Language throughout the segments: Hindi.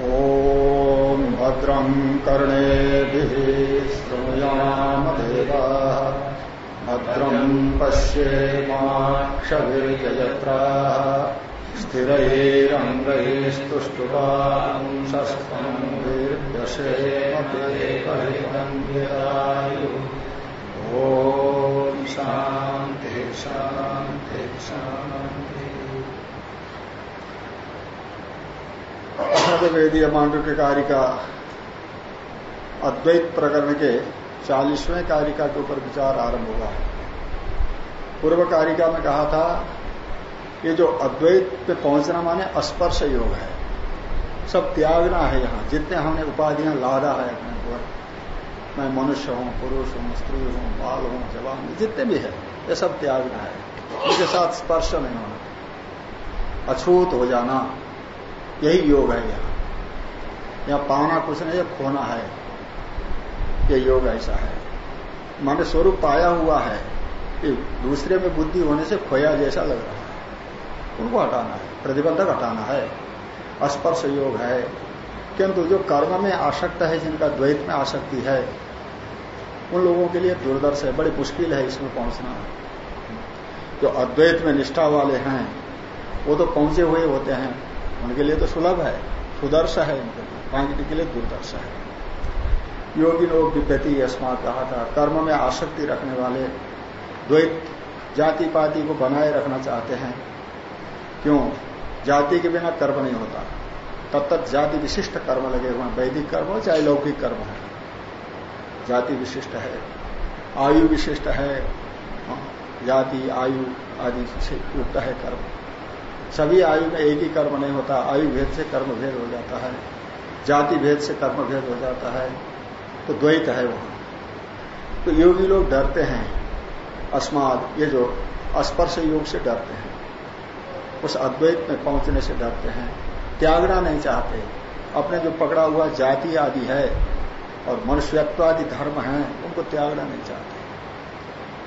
ॐ भद्रम् कर्णेभिः श्रृणुयामदेवा। भद्रम् पश्येमाक्षभिर्यजत्राः स्थिरैरङ्गैस्तुष्टुवांसस्तम्भिर्यशेमदेवहितम् ॐ शान्तिः शान्तिः शान्तिः। वेदीय मांडव्य का अद्वैत प्रकरण के चालीसवें कारिका के ऊपर विचार आरंभ हुआ है पूर्व कारिका में कहा था, ये जो अद्वैत पे पहुँचना माने स्पर्श योग है। सब त्यागना है यहाँ। जितने हमने उपाधियाँ लादा है अपने ऊपर, मैं मनुष्य हूँ, पुरुष हूँ, स्त्री हूँ, बाल हूँ, जवान जितने भी है, ये सब त्यागना है। उनके साथ स्पर्श नहीं होना। अछूत हो जाना। यही योग है यहाँ। यहाँ पाना कुछ नहीं है खोना है। ये योग ऐसा है। माने स्वरूप पाया हुआ है, कि दूसरे में बुद्धि होने से खोया जैसा लग रहा है। उनको हटाना है, प्रतिबंधक हटाना है। स्पर्श योग है। किंतु जो कर्म में आसक्त है, जिनका द्वैत में आसक्ति है, उन लोगों के लिए दुर्दर्श है। बड़ी मुश्किल है इसमें पहुँचना। जो अद्वैत में निष्ठा वाले हैं, वो तो पहुँचे हुए होते हैं। उनके लिए तो सुलभ है सुदर्श है उनके लिए बाकी के लिए दुर्दर्श है। योगी लोग विपत्ति अस्मा कहा था, कर्म में आसक्ति रखने वाले द्वैत जाति पाति को बनाए रखना चाहते हैं। क्यों? जाति के बिना कर्म नहीं होता। तब तक जाति विशिष्ट कर्म लगे हुए वैदिक कर्म हो चाहे लौकिक कर्म हो। जाति विशिष्ट है, आयु विशिष्ट है, जाति, आयु आदि से युक्त है कर्म। सभी आयु में एक ही कर्म नहीं होता, आयु भेद से कर्म भेद हो जाता है, जाति भेद से कर्म भेद हो जाता है तो द्वैत है वहाँ तो योगी लोग डरते हैं, अस्माद, ये जो स्पर्श योग से डरते हैं, उस अद्वैत में पहुँचने से डरते हैं, त्यागना नहीं चाहते। अपने जो पकड़ा हुआ जाति आदि है, और मनुष्यत्व आदि धर्म है, उनको त्यागना नहीं चाहते।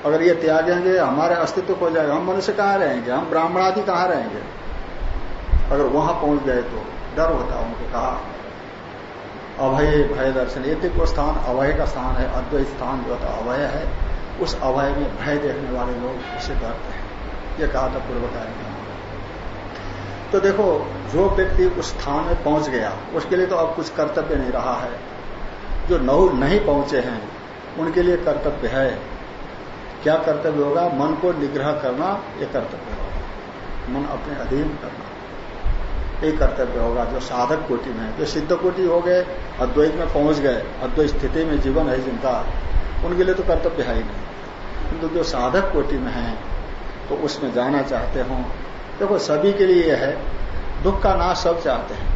अगर ये त्यागेंगे, हमारे अस्तित्व हो जाएगा, हम मनुष्य कहाँ रहेंगे? हम ब्राह्मण आदि कहाँ रहेंगे? अगर वहाँ पहुँच गए तो डर होता है उनको कहा। अभय, भय दर्शन, ये को स्थान अभय का स्थान है, अद्वैत स्थान जो था, अभय है। उस अभय में भय देखने वाले लोग उससे डरते हैं। ये कहा था पूर्व कार्य तो देखो, जो व्यक्ति उस स्थान में पहुँच गया, उसके लिए तो अब कुछ कर्तव्य नहीं रहा है। जो नौ नहीं पहुँचे हैं, उनके लिए कर्तव्य है। क्या कर्तव्य होगा? मन को निग्रह करना यह कर्तव्य होगा। मन अपने अधीन करना। ये कर्तव्य होगा, जो साधक कोटि में, जो सिद्ध कोटि हो गए, अद्वैत में पहुँच गए, अद्वैत स्थिति में जीवन है जिनका, उनके लिए तो कर्तव्य है ही नहीं। किंतु जो साधक कोटि में है तो उसमें जाना चाहते हो। देखो, सभी के लिए यह है, दुख का नाश सब चाहते हैं,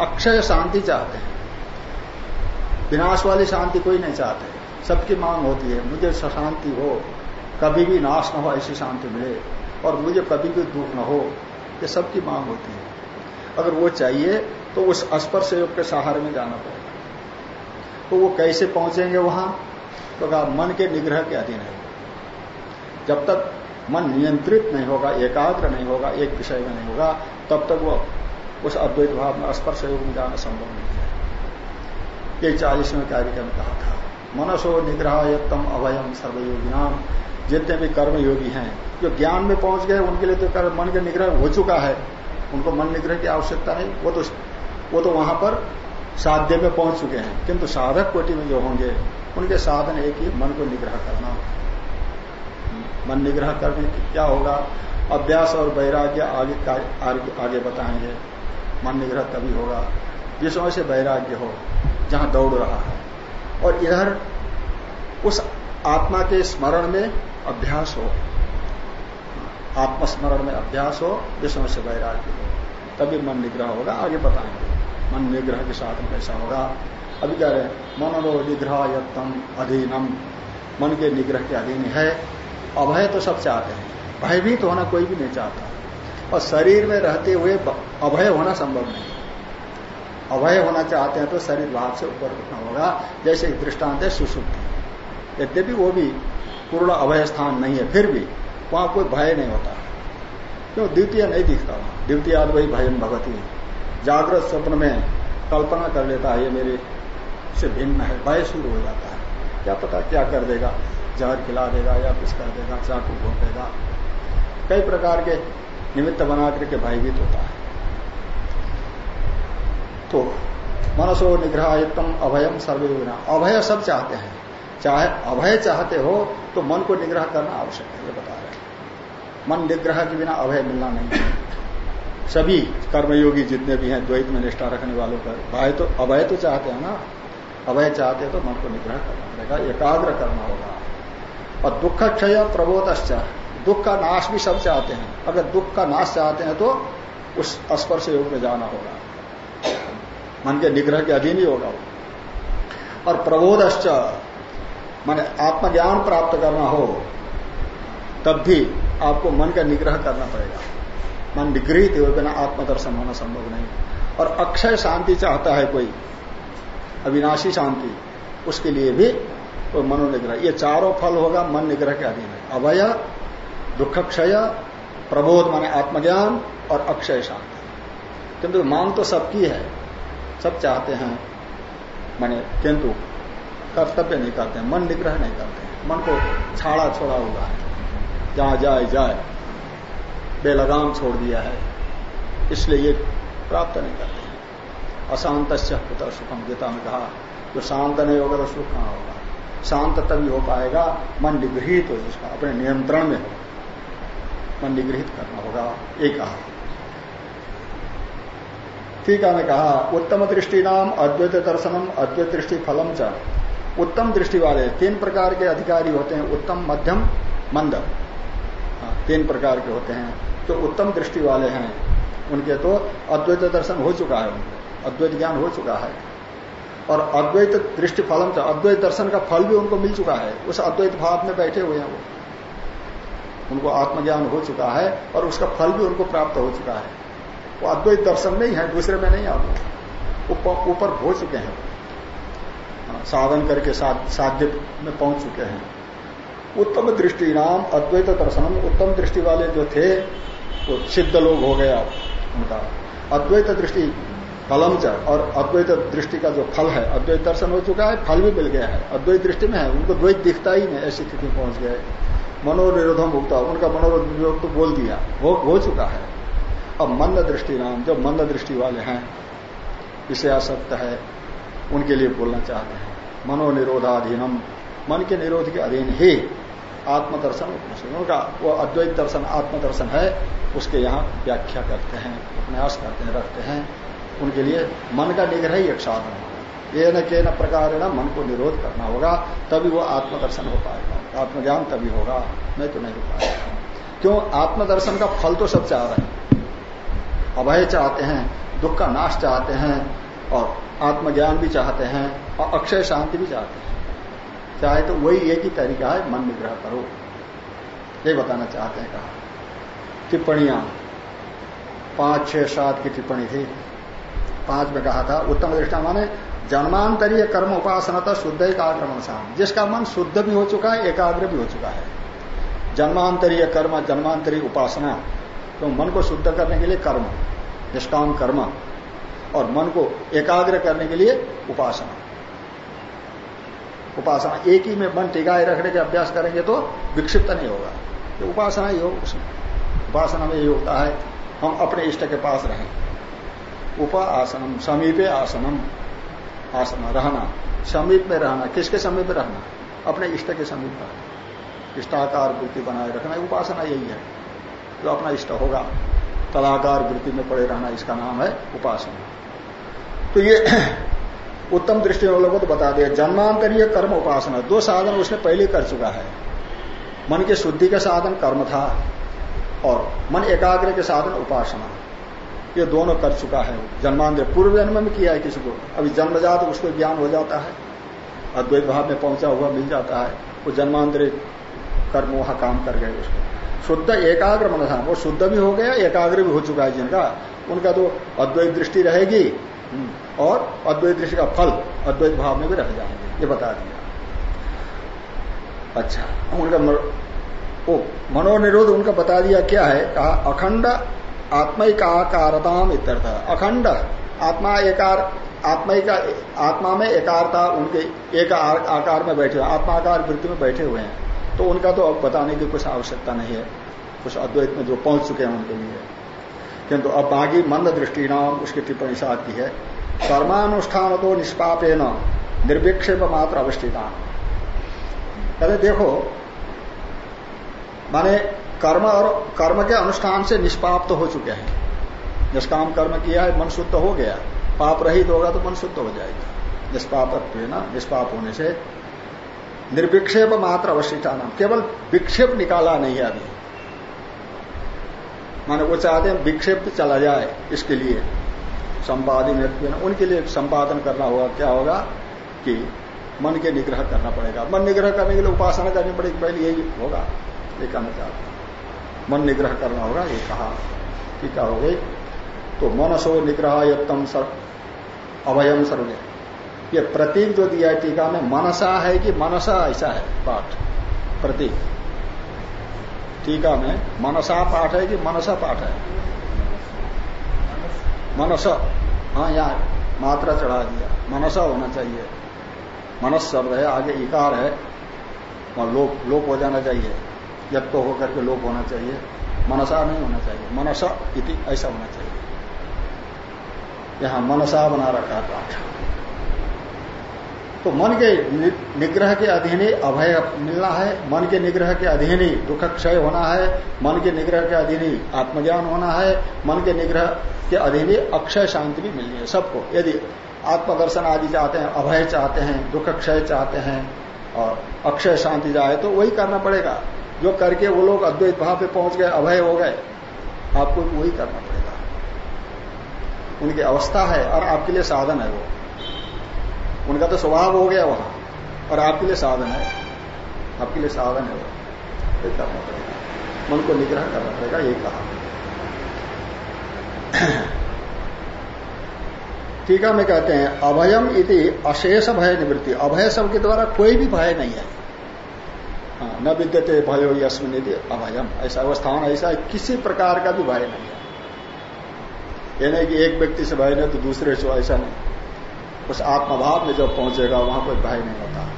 अक्षय शांति चाहते हैं, विनाश वाली शांति कोई नहीं चाहते। सबकी मांग होती है, मुझे शांति हो, कभी भी नाश न हो, ऐसी शांति मिले, और मुझे कभी भी दुख न हो, ये सबकी मांग होती है। अगर वो चाहिए तो उस स्पर्श योग के सहारे में जाना पड़ेगा। तो वो कैसे पहुँचेंगे वहाँ? तो कहा, मन के निग्रह के अधीन है। जब तक मन नियंत्रित नहीं होगा, एकाग्र नहीं होगा, एक विषय में नहीं होगा, तब तक वो उस अद्वैत भाव में स्पर्श योग में जाना संभव नहीं है। ये चालीसवें कार्यक्रम कहा था, मनसो निग्रह यम अभयम सर्वयोगी नाम जितने भी कर्म योगी हैं, जो ज्ञान में पहुँच गए, उनके लिए तो कर्म, मन का निग्रह हो चुका है। उनको मन निग्रह की आवश्यकता नहीं वो तो वो तो वहाँ पर साध्य में पहुँच चुके हैं। किंतु साधक कोटि में जो होंगे उनके साधन एक ही मन को निग्रह करना। मन निग्रह करने क्या होगा? अभ्यास और वैराग्य आगे आगे, आगे बताएँगे। मन निग्रह तभी होगा विषयों से वैराग्य हो जहाँ दौड़ रहा है। और इधर उस आत्मा के स्मरण में अभ्यास हो। आत्मस्मरण में अभ्यास हो विषयों से वैराग्य हो। तभी मन निग्रह होगा, आगे बताएँगे। मन निग्रह के साधन कैसा होगा। अभी कह रहे मनोरो निग्रह यत्तम अधीनम। मन के निग्रह के अधीन है। अभय तो सब चाहते हैं। भयभीत तो होना कोई भी नहीं चाहता। और शरीर में रहते हुए अभय होना संभव नहीं। अभय होना चाहते हैं तो शरीर भाव से ऊपर उठना होगा। जैसे दृष्टांत है, सुसुप्ति। यद्यपि वो भी पूर्ण अभय स्थान नहीं है, फिर भी वहाँ कोई भय नहीं होता। क्यों? द्वितीय नहीं दिखता वहाँ। द्वितीय वही भयम भगवती जागृत स्वप्न में कल्पना कर लेता है, ये मेरे से भिन्न है, भय शुरू हो जाता है। क्या पता क्या कर देगा? जहर खिला देगा या कुछ कर देगा, चाकू घोट देगा। कई प्रकार के निमित्त बना करके भयभीत होता है। तो मनसो निग्रह अभयम सर्वे अभय सब चाहते हैं। चाहे अभय चाहते हो तो मन को निग्रह करना आवश्यक है, ये बता रहे हैं। मन निग्रह के बिना अभय मिलना नहीं। है सभी कर्मयोगी जितने भी हैं, द्वैत में निष्ठा रखने वालों का भय तो अभय तो चाहते हैं ना। अभय चाहते हैं तो मन को निग्रह करना पड़ेगा, एकाग्र करना होगा। और दुख क्षय प्रबोध दुख का नाश भी सब चाहते हैं। अगर दुख का नाश चाहते हैं तो उस स्पर्श योग में जाना होगा। मन के निग्रह के अधीन ही होगा और प्रबोधश्च, माने आत्मज्ञान प्राप्त करना हो, तब भी आपको मन का निग्रह करना पड़ेगा। मन निगृहित हुए बिना आत्मदर्शन होना संभव नहीं। और अक्षय शांति चाहता है कोई, अविनाशी शांति, उसके लिए भी कोई मनोनिग्रह। ये चारों फल होगा मन निग्रह के अधीन। है अभय दुख क्षय प्रबोध माने आत्मज्ञान और अक्षय शांति। किंतु मांग तो सबकी है। सब चाहते हैं, माने किंतु कर्तव्य नहीं करते, मन निग्रह नहीं करते। हैं मन को छाड़ा छोड़ा हुआ है। जहाँ जाए जाए बेलगाम छोड़ दिया है। इसलिए ये प्राप्त नहीं करते हैं। अशांत पुत्र सुखम गीता में कहा जो शांत नहीं होगा तो सुख कहाँ होगा? शांत तभी हो पाएगा मन निगृहित हो जिसका अपने नियंत्रण में हो। मन निगृहित करना होगा एक कहा ठीक है मैं कहा उत्तम दृष्टि नाम अद्वैत दर्शनम अद्वैत दृष्टि फलम च। उत्तम दृष्टि वाले तीन प्रकार के अधिकारी होते हैं उत्तम मध्यम मंद। हाँ, तीन प्रकार के होते हैं। जो उत्तम दृष्टि वाले हैं। उनके तो अद्वैत दर्शन हो चुका है। उनको अद्वैत ज्ञान हो चुका है। और अद्वैत दृष्टि फलम तो अद्वैत दर्शन का फल भी उनको मिल चुका है। उस अद्वैत भाव में बैठे हुए हैं वो। उनको आत्मज्ञान हो चुका है और उसका फल भी उनको प्राप्त हो चुका है। वो अद्वैत दर्शन नहीं है दूसरे में नहीं आते। ऊपर हो चुके हैं। साधन करके साध्य में पहुँच चुके हैं। उत्तम दृष्टि नाम अद्वैत दर्शन उत्तम दृष्टि वाले जो थे, वो सिद्ध लोग हो गया उनका। अद्वैत दृष्टि फलम च, और अद्वैत दृष्टि का जो फल है, अद्वैत दर्शन हो चुका है, फल भी मिल गया है। अद्वैत दृष्टि में है, उनको द्वैत दिखता ही नहीं, ऐसी स्थिति पहुँच गए। मनोनिरोधम भुगता उनका मनोनिरोध तो बोल दिया वो हो चुका है। अब मंद दृष्टि नाम, जो मंद दृष्टि वाले हैं, इसे आसक्त है, उनके लिए बोलना चाहते हैं। मनोनिरोधाधीनम मन के निरोध के अधीन ही आत्मदर्शन उनका वो अद्वैत दर्शन, आत्मदर्शन है, उसके यहाँ व्याख्या करते हैं, उपन्यास करते हैं, रखते हैं। उनके लिए मन का निग्रह ही एक साधन होगा ये न के न प्रकार न मन को निरोध करना होगा, तभी वो आत्मदर्शन हो पाएगा। आत्मज्ञान तभी होगा, नहीं तो नहीं हो पाएगा। क्यों? आत्मदर्शन का फल तो सब चाह रहे हैं। अभय चाहते हैं, दुख का नाश चाहते हैं, और आत्मज्ञान भी चाहते हैं, और अक्षय शांति भी चाहते हैं। चाहे तो वही एक ही तरीका है, मन निग्रह करो। ये बताना चाहते हैं कहा। टिप्पणियाँ। पाँच, छह, सात की टिप्पणी थी। पाँच में कहा था, उत्तम दृष्टा माने जन्मांतरीय कर्म उपासना था, शुद्ध एकाग्र शाम जिसका मन शुद्ध भी हो चुका है, एकाग्र भी हो चुका है। जन्मांतरीय कर्म जन्मांतरीय उपासना। तो मन को शुद्ध करने के लिए कर्म, निष्काम कर्म, और मन को एकाग्र करने के लिए उपासना। उपासना एक ही में मन टिकाए रखने के अभ्यास करेंगे तो विक्षिप्त नहीं होगा। तो उपासना हो उसमें। उपासना में ये होता है, हम अपने इष्ट के पास रहें। उप आसनम समीपे आसनम, आसना, रहना। समीप में रहना, किसके समीप में रहना? अपने इष्ट के समीप रहना इष्टाकार वृत्ति बनाए रखना उपासना यही है। जो अपना इष्ट होगा, तलाकार वृत्ति में पड़े रहना, इसका नाम है उपासना। तो ये उत्तम दृष्टि वालों को तो बता दिया जन्मांतरीय कर्म उपासना, दो साधन उसने पहले कर चुका है। मन के शुद्धि का साधन कर्म था और मन एकाग्र के साधन उपासना, ये दोनों कर चुका है। जन्मांतर पूर्व जन्म में किया है किसी को, अभी जन्म जन्मजात उसको ज्ञान हो जाता है, अद्वैत भाव में पहुँचा हुआ मिल जाता है, वो जन्मांतरी कर्म वहाँ काम कर गए उसको। शुद्ध एकाग्र मन था, वो शुद्ध भी हो गया, एकाग्र भी हो चुका है जिनका, उनका तो अद्वैत दृष्टि रहेगी और अद्वैत दृष्टि का फल अद्वैत भाव में भी रह जाएँगे। ये बता दिया। अच्छा उनका ओ, मनोनिरोध उनका बता दिया क्या है? कहा, अखंड आत्मिक आकारताम अखंड आत्मा एकार आत्मा का आत्मा में एकारता उनके एक आकार में बैठे हुए आत्मा आकार वृत्ति में बैठे हुए हैं। तो उनका तो अब बताने की कुछ आवश्यकता नहीं है। कुछ अद्वैत में जो पहुँच चुके हैं उनके लिए। किंतु अब बागी मंद दृष्टि नाम उसकी टिप्पणी से आती है। कर्मानुष्ठान तो निष्पापे न निर्विक्षेप मात्र अवस्थिता कहते देखो, माने कर्म और कर्म के अनुष्ठान से निष्पाप तो हो चुके हैं। निष्काम कर्म किया है, मन शुद्ध हो गया। पाप रहित होगा तो मन शुद्ध हो जाएगा। निष्पाप ना निष्पाप होने से निर्विक्षेप मात्र अवशिष्टान केवल विक्षेप निकाला नहीं अभी। माने वो चाहते हैं विक्षेप चला जाए इसके लिए। संपादन उनके लिए संपादन करना होगा, क्या होगा? कि मन के निग्रह करना पड़ेगा। मन निग्रह करने के लिए उपासना करनी पड़ेगी, पहले यही होगा। ये कहना चाहता हूँ। मन निग्रह करना होगा, ये कहा। कि क्या हो गई? तो मनसो निग्रह यत्तम सर अभयम सर्वे। ये प्रतीक जो दिया है टीका में, मनसा है कि मनसा ऐसा है, पाठ। प्रतीक। टीका में मनसा पाठ है कि मनसा पाठ है? मनस। हाँ यहाँ मात्रा चढ़ा दिया। मनसा होना चाहिए। मनस शब्द है, आगे इकार है। वहाँ लोप लोप हो जाना चाहिए। यत्व तो होकर के लोप होना चाहिए। मनसा नहीं होना चाहिए। मनसा इति ऐसा होना चाहिए। यहाँ मनसा बना रखा पाठ। तो मन के निग्रह के अधीन ही अभय मिलना है, मन के निग्रह के अधीन ही दुख क्षय होना है, मन के निग्रह के अधीन ही आत्मज्ञान होना है, मन के निग्रह के अधीन ही अक्षय शांति भी मिलनी है सबको। यदि आत्मदर्शन आदि चाहते हैं, अभय चाहते हैं, दुख क्षय चाहते हैं और अक्षय शांति जाए तो वही करना पड़ेगा। जो करके वो लोग अद्वैत भाव पे पहुँच गए, अभय हो गए, आपको वही करना पड़ेगा। उनकी अवस्था है और आपके लिए साधन है वो। उनका तो स्वभाव हो गया वहाँ। और आपके लिए साधन है। आपके लिए साधन है वो। करना पड़ेगा मन को निग्रह करना पड़ेगा ये कहा। टीका में कहते हैं अभयम इति अशेष भय निवृत्ति। अभय शब्द के द्वारा कोई भी भय नहीं है। हाँ, न विद्यते भयो यस्मिन यदि अभयम। ऐसा अवस्थान ऐसा है किसी प्रकार का भी भय नहीं है। ये नहीं कि एक व्यक्ति से भय नहीं तो दूसरे से ऐसा नहीं। उस आत्मभाव में जब पहुंचेगा, वहाँ कोई भय नहीं होता।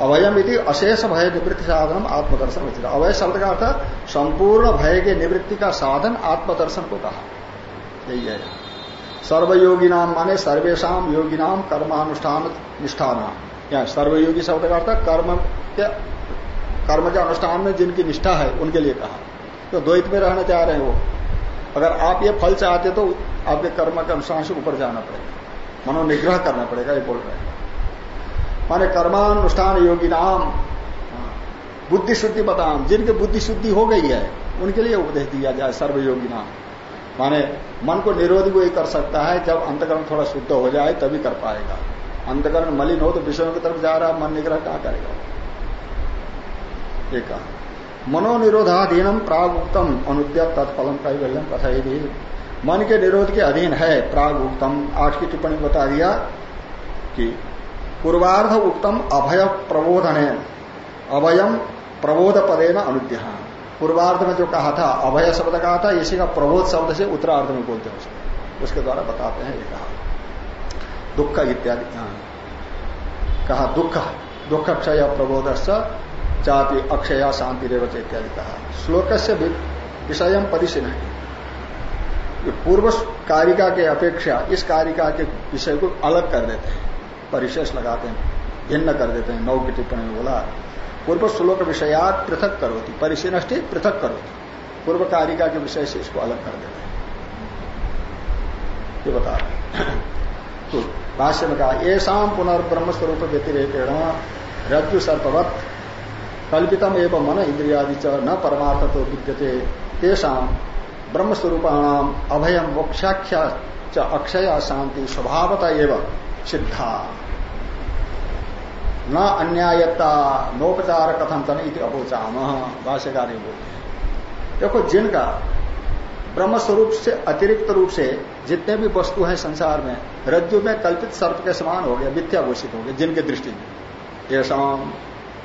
अभयम यदि अशेष भय निवृत्ति साधन आत्मदर्शन उचित अभय शब्द का अर्थ, संपूर्ण भय के निवृत्ति का साधन आत्मदर्शन को कहा यही है। सर्वयोगी नाम माने सर्वेशा योगी नाम कर्मानुष्ठान निष्ठान। या सर्वयोगी शब्द का अर्थ, कर्म के कर्म के अनुष्ठान में जिनकी निष्ठा है, उनके लिए कहा। तो द्वैत में रहना चाह रहे हैं। अगर आप ये फल चाहते तो आपके कर्म के अनुष्ठान से ऊपर जाना पड़ेगा। मनोनिग्रह करना पड़ेगा, ये बोल रहे हैं। माने कर्मानुष्ठान योगी नाम बुद्धि शुद्धि बताम, जिनकी बुद्धि शुद्धि हो गई है, उनके लिए उपदेश दिया जाए, सर्वयोगी नाम। माने मन को निरोध वही कर सकता है, जब अंतकरण थोड़ा शुद्ध हो जाए, तभी कर पाएगा। अंतकरण मलिन हो तो विषयों की तरफ़ जा रहा, मन निग्रह क्या करेगा? एक मनोनिरोधाधीनम प्राग उत्तम अनुद्यत तत्फलम कैवल्यम कथा मन के निरोध के अधीन है, प्राग उत्तम आठ की टिप्पणी बता दिया कि पूर्वार्ध उत्तम अभय प्रबोधन, अभयम प्रबोध पदे न अनुद्यहान पूर्वार्ध में जो कहा था, अभय शब्द कहा था, इसी का प्रबोध शब्द से उत्तरार्ध में बोलते हैं उसको। उसके द्वारा बताते हैं ये कहा। दुख इत्यादि कहा दुख दुख क्षय प्रबोध चापी अक्षया शांति रेवच इत्यादि कहा। श्लोक से विषय परिचय नहीं पूर्व कारिका के अपेक्षा इस कारिका के विषय को अलग कर देते हैं, परिशेष लगाते हैं, भिन्न कर देते हैं, नौ की टिप्पणी में बोला, पूर्व श्लोक विषयात पृथक करोती, परिशीनष्टि पृथक करोती पूर्व कारिका के विषय से इसको अलग कर देते हैं। ये बता रहे तो भाष्य में कहा शाम पुनर्ब्रह्म स्वरूप व्यतिरेकेण, रज्जु सर्पवत कल्पितम एवं मन इंद्रियादि च न परमार्थ तो विद्यते, तेषा ब्रह्म स्वरूपाणाम अभयम मोक्षाख्या च अक्षय शांति स्वभावता एवं सिद्धा। न अन्यायता नोपचार कथम तन इति अबोचाम भाष्यकारी बोलते। देखो, जिनका ब्रह्म स्वरूप से अतिरिक्त रूप से जितने भी वस्तु हैं संसार में, रज्जु में कल्पित सर्प के समान हो गया मिथ्या घोषित हो गए, जिनके दृष्टि में। ऐसा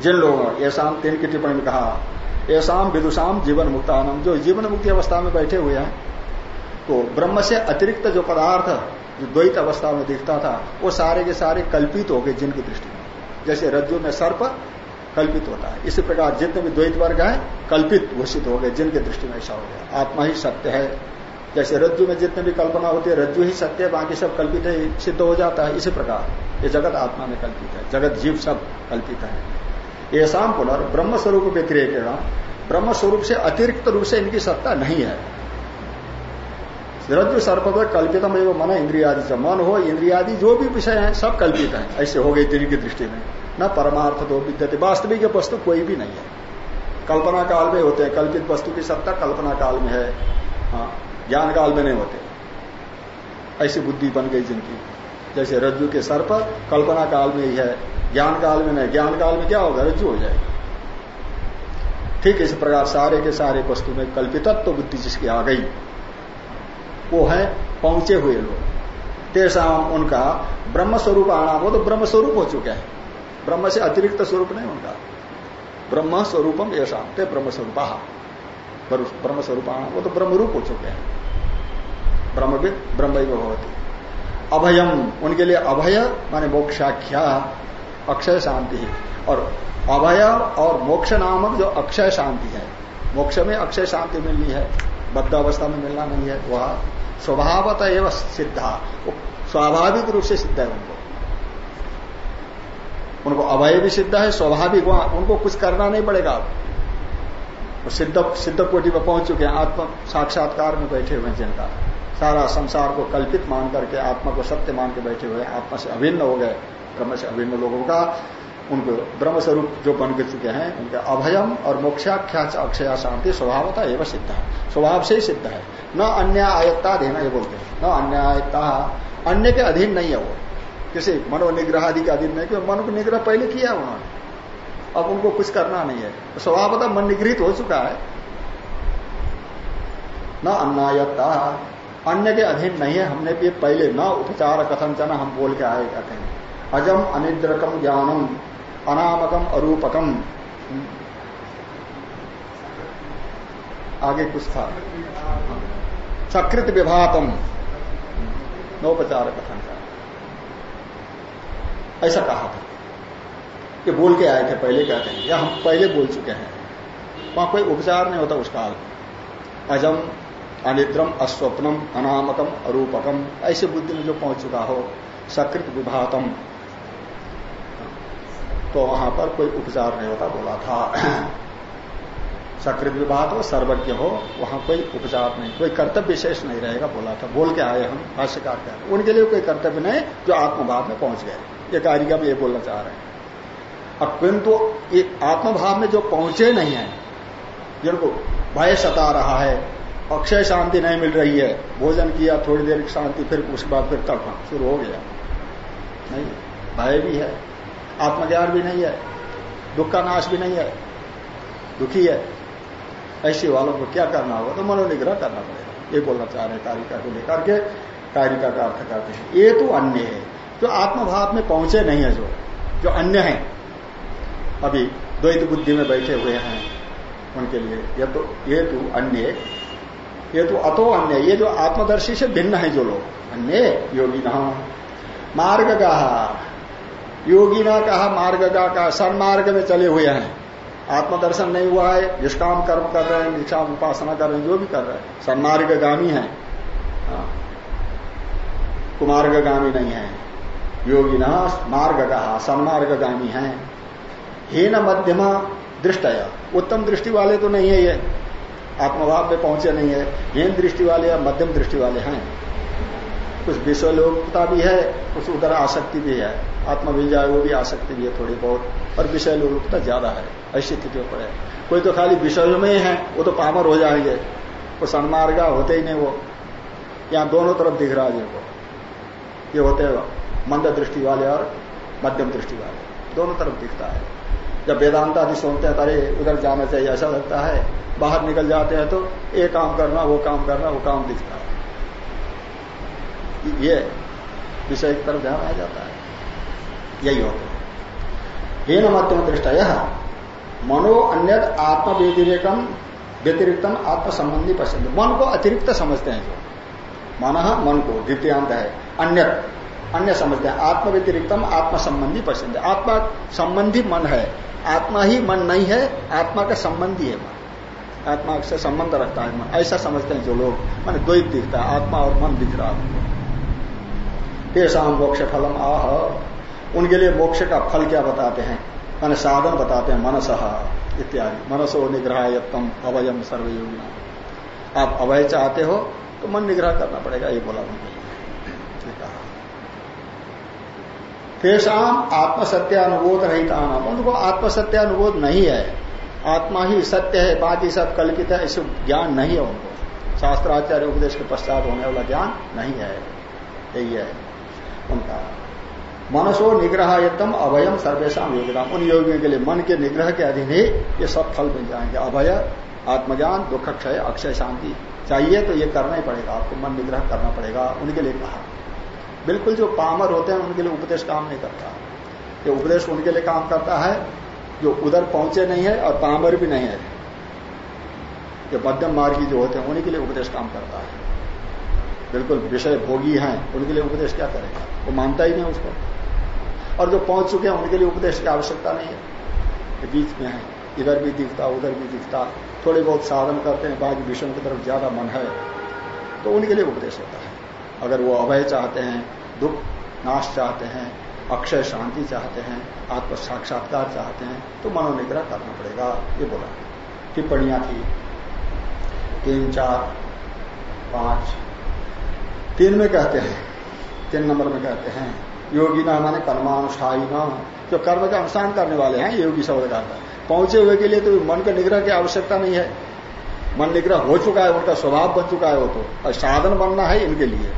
जिन लोगों ऐसा तीन की टिप्पणी में कहा ऐसा विदुषाम जीवन मुक्तानम। जो जीवन मुक्ति अवस्था में बैठे हुए हैं तो ब्रह्म से अतिरिक्त जो पदार्थ, जो द्वैत अवस्था में दिखता था, वो सारे के सारे कल्पित हो गए जिनकी दृष्टि में। जैसे रज्जु में सर्प कल्पित होता है। इसी प्रकार जितने भी द्वैत वर्ग है, कल्पित घोषित हो गए जिनके दृष्टि में ऐसा हो गया। आत्मा ही सत्य है। जैसे रज्जु में जितने भी कल्पना होती है, रज्जु ही सत्य है, बाकी सब कल्पित है, सिद्ध हो जाता है। इसी प्रकार ये जगत आत्मा में कल्पित है। जगत जीव सब कल्पित है। ऐसा पुनर् ब्रह्म स्वरूप व्यतिरेक ब्रह्म स्वरूप से अतिरिक्त रूप से इनकी सत्ता नहीं है। रज्जु सर्प कल्पितम एवं मन इंद्रियादि से मन हो, इंद्रियादि जो भी विषय है, सब कल्पित है। ऐसे हो गई दिन की दृष्टि में। न परमार्थ तो विद्यते, वास्तविक वस्तु कोई भी नहीं है। कल्पना काल में होते हैं, कल्पित वस्तु की सत्ता कल्पना काल में है। हाँ ज्ञान काल में नहीं होते। ऐसी बुद्धि बन गई जिनकी। जैसे रज्जु के सर्प कल्पना काल में ही है। ज्ञान काल में नहीं ज्ञान काल में क्या होगा? रज्जु हो जाएगी। ठीक इस प्रकार सारे के सारे वस्तु में कल्पितत्व तो बुद्धि जिसकी आ गई, वो है पहुँचे हुए लोग। तेसा उनका ब्रह्म स्वरूप आना, वो तो ब्रह्म स्वरूप हो चुके हैं। ब्रह्म से अतिरिक्त स्वरूप नहीं उनका। ब्रह्म स्वरूपम ऐसा ते ब्रह्म स्वरूप ब्रह्म स्वरूप आना, वो तो ब्रह्म रूप हो चुके हैं। ब्रह्मविद ब्रह्म भगवती अभयम, उनके लिए अभय माने मोक्षाख्या। अक्षय शांति और अभय और मोक्ष नामक जो अक्षय शांति है, मोक्ष में अक्षय शांति मिलनी है, बद्ध अवस्था में मिलना नहीं है, वह स्वभावत एवं सिद्धा स्वाभाविक रूप से सिद्ध है उनको। उनको अभय भी सिद्ध है, स्वाभाविक वहाँ उनको कुछ करना नहीं पड़ेगा। सिद्ध सिद्ध कोटि में पहुँच चुके हैं, आत्म साक्षात्कार में बैठे हुए हैं जिनका सारा संसार को कल्पित मान करके, आत्मा को सत्य मान के बैठे हुए आत्मा से अभिन्न हो गए। ब्रह्म से अभिन्न लोगों का उनको ब्रह्म स्वरूप जो बन चुके हैं, उनका अभयम और मोक्षाख्या अक्षया शांति स्वभावता एवं सिद्ध है। स्वभाव से ही सिद्ध है। न अन्य आयत्ता देना ये बोलते हैं। न अन्य आयत्ता अन्य के अधीन नहीं है वो। किसी मनोनिग्रह आदि के अधीन नहीं, क्योंकि मन को निग्रह पहले किया उन्होंने। अब उनको कुछ करना नहीं है। तो स्वभावतः मन निगृहित हो चुका है। न अन्नायत्ता अन्य के अधीन नहीं है। हमने भी पहले न उपचार कथन चना हम बोल के आए कहते हैं अजम अनिद्रकम ज्ञानम, अनामकम अरूपकम। आगे कुछ था। सकृत विभातम। नौपचार कथन का ऐसा कहा था। कि बोल के आए थे, पहले कहते हैं या हम पहले बोल चुके हैं। वहाँ कोई उपचार नहीं होता उस काल। अजम, अनिद्रम, अस्वप्नम, अनामकम, अरूपकम। ऐसे बुद्धि में जो पहुँच चुका हो सकृत विभातम। तो वहाँ पर कोई उपचार नहीं होता, बोला था। सकृत विभाग हो, सर्वज्ञ हो, वहाँ कोई उपचार नहीं, कोई कर्तव्य विशेष नहीं रहेगा, बोला था। बोल के आए हम, भाष्यकार के उनके लिए कोई कर्तव्य नहीं, जो आत्मभाव में पहुँच गए। ये कारिका में ये बोलना चाह रहे हैं। अब किंतु ये आत्मभाव में जो पहुँचे नहीं है, जिनको भय सता रहा है, अक्षय शांति नहीं मिल रही है, भोजन किया, थोड़ी देर की शांति, फिर उसके बाद फिर तक शुरू हो गया। नहीं, भय भी है। आत्मज्ञान भी नहीं है, दुख का नाश भी नहीं है, दुखी है। ऐसे वालों को क्या करना होगा? तो मनोनिग्रह करना पड़ेगा। ये बोलना चाह रहे कारिका को लेकर के, कारिका का अर्थ करते हैं। ये तो अन्य है। जो आत्मभाव में पहुँचे नहीं है जो जो अन्य है। अभी द्वैत बुद्धि में बैठे हुए हैं उनके लिए। ये तो ये तो अन्य ये तो अतो अन्य ये जो आत्मदर्शी से भिन्न है जो लोग। अन्य योगी न मार्ग का योगी ना कहा मार्ग का कहा सन्मार्ग में चले हुए हैं। आत्मदर्शन नहीं हुआ है, निष्काम कर्म कर रहे हैं निष्काम उपासना कर रहे हैं, जो भी कर रहे हैं। सन्मार्ग गामी है। हाँ। कुमार्ग गामी नहीं है। योगी ना मार्ग कहा सन्मार्ग गामी है। हीन मध्यमा दृष्ट उत्तम दृष्टि वाले तो नहीं है ये। आत्मभाव में पहुँचे नहीं है। हीन दृष्टि वाले या मध्यम दृष्टि वाले हैं। कुछ विश्व लोकता भी है, कुछ उधर आसक्ति भी है। आत्मा मिल जाए, वो भी आसक्ति भी है थोड़ी बहुत। और विषय लोकता ज़्यादा है, ऐसी स्थितियों पर है। कोई तो खाली विषयों में ही है, वो तो पामर हो जाएँगे। वो सन्मार्गा होते ही नहीं वो। यहाँ दोनों तरफ़ दिख रहा है जिनको ये होते मंद दृष्टि वाले और मध्यम दृष्टि वाले। दोनों तरफ़ दिखता है। जब वेदांत आदि सुनते हैं, अरे, उधर जाना चाहिए, ऐसा लगता है। बाहर निकल जाते हैं तो ये काम करना, वो काम करना, वो काम दिखता है। ये विषय की तरफ़ ध्यान आ जाता है। यही होता है मध्यम यह मनो अन्य आत्म व्यतिरेकम व्यतिरिक्तम आत्म संबंधी पसंद मन को अतिरिक्त समझते हैं जो। मन मन को द्वितीयांत है। अन्य अन्य समझते हैं। आत्म व्यतिरिक्तम आत्म संबंधी पसंद आत्मा संबंधी मन है। आत्मा ही मन नहीं है, आत्मा का संबंधी है मन। आत्मा से संबंध रखता है मन। ऐसा समझते हैं जो लोग। मैंने द्वैत दिखता है। आत्मा और मन दिख रहा है। तेषाम मोक्ष फलम आह। उनके लिए मोक्ष का फल क्या बताते हैं? मैंने साधन बताते हैं, मनस इत्यादि। मनसो निग्रह यम अवयम सर्वयोगिना। आप अवय चाहते हो तो मन निग्रह करना पड़ेगा, ये बोला उनके लिए तेषाम आत्मसत्यानुबोध रहित आना उनको आत्मसत्यानुबोध नहीं है। आत्मा ही सत्य है, बाकी सब कल्पित है इसे ज्ञान नहीं है उनको। शास्त्राचार्य उपदेश के पश्चात होने वाला ज्ञान नहीं है। यही है उनका। मनसो निग्रह एकदम अभयम सर्वेशा योगिता उन योगियों के लिए मन के निग्रह के अधीन ही ये सब फल मिल जाएँगे। अभय, आत्मज्ञान, दुख, क्षय, अक्षय, शांति। चाहिए तो ये करना ही पड़ेगा, आपको मन निग्रह करना पड़ेगा, उनके लिए कहा। बिल्कुल जो पामर होते हैं, उनके लिए उपदेश काम नहीं करता। ये उपदेश उनके लिए काम करता है, जो उधर पहुँचे नहीं है और पामर भी नहीं है। जो मध्यम मार्गी जो होते हैं उन्हीं के लिए उपदेश काम करता है। बिल्कुल विषय भोगी हैं, उनके लिए उपदेश क्या करेगा? वो मानता ही नहीं उसको। और जो पहुँच चुके हैं, उनके लिए उपदेश की आवश्यकता नहीं है। बीच में है। इधर भी दिखता, उधर भी दिखता। थोड़े बहुत साधन करते हैं, बाकी विषयों की तरफ़ ज़्यादा मन है। तो उनके लिए उपदेश होता है। अगर वो अभय चाहते हैं, दुख, नाश चाहते हैं, अक्षय शांति चाहते हैं, आत्म साक्षात्कार चाहते हैं तो मनोनिग्रह करना पड़ेगा, ये बोला। टिप्पणियाँ थी। तीन, चार, पाँच। तीन में कहते हैं, तीन नंबर में कहते हैं योगी ना माने कर्मानुष्ठाई ना जो कर्म का अनुष्ठान करने वाले हैं योगी शब्द का पहुँचे हुए के लिए तो मन का निग्रह की आवश्यकता नहीं है। मन निग्रह हो चुका है, उनका स्वभाव बन चुका है वो तो। और साधन बनना है इनके लिए।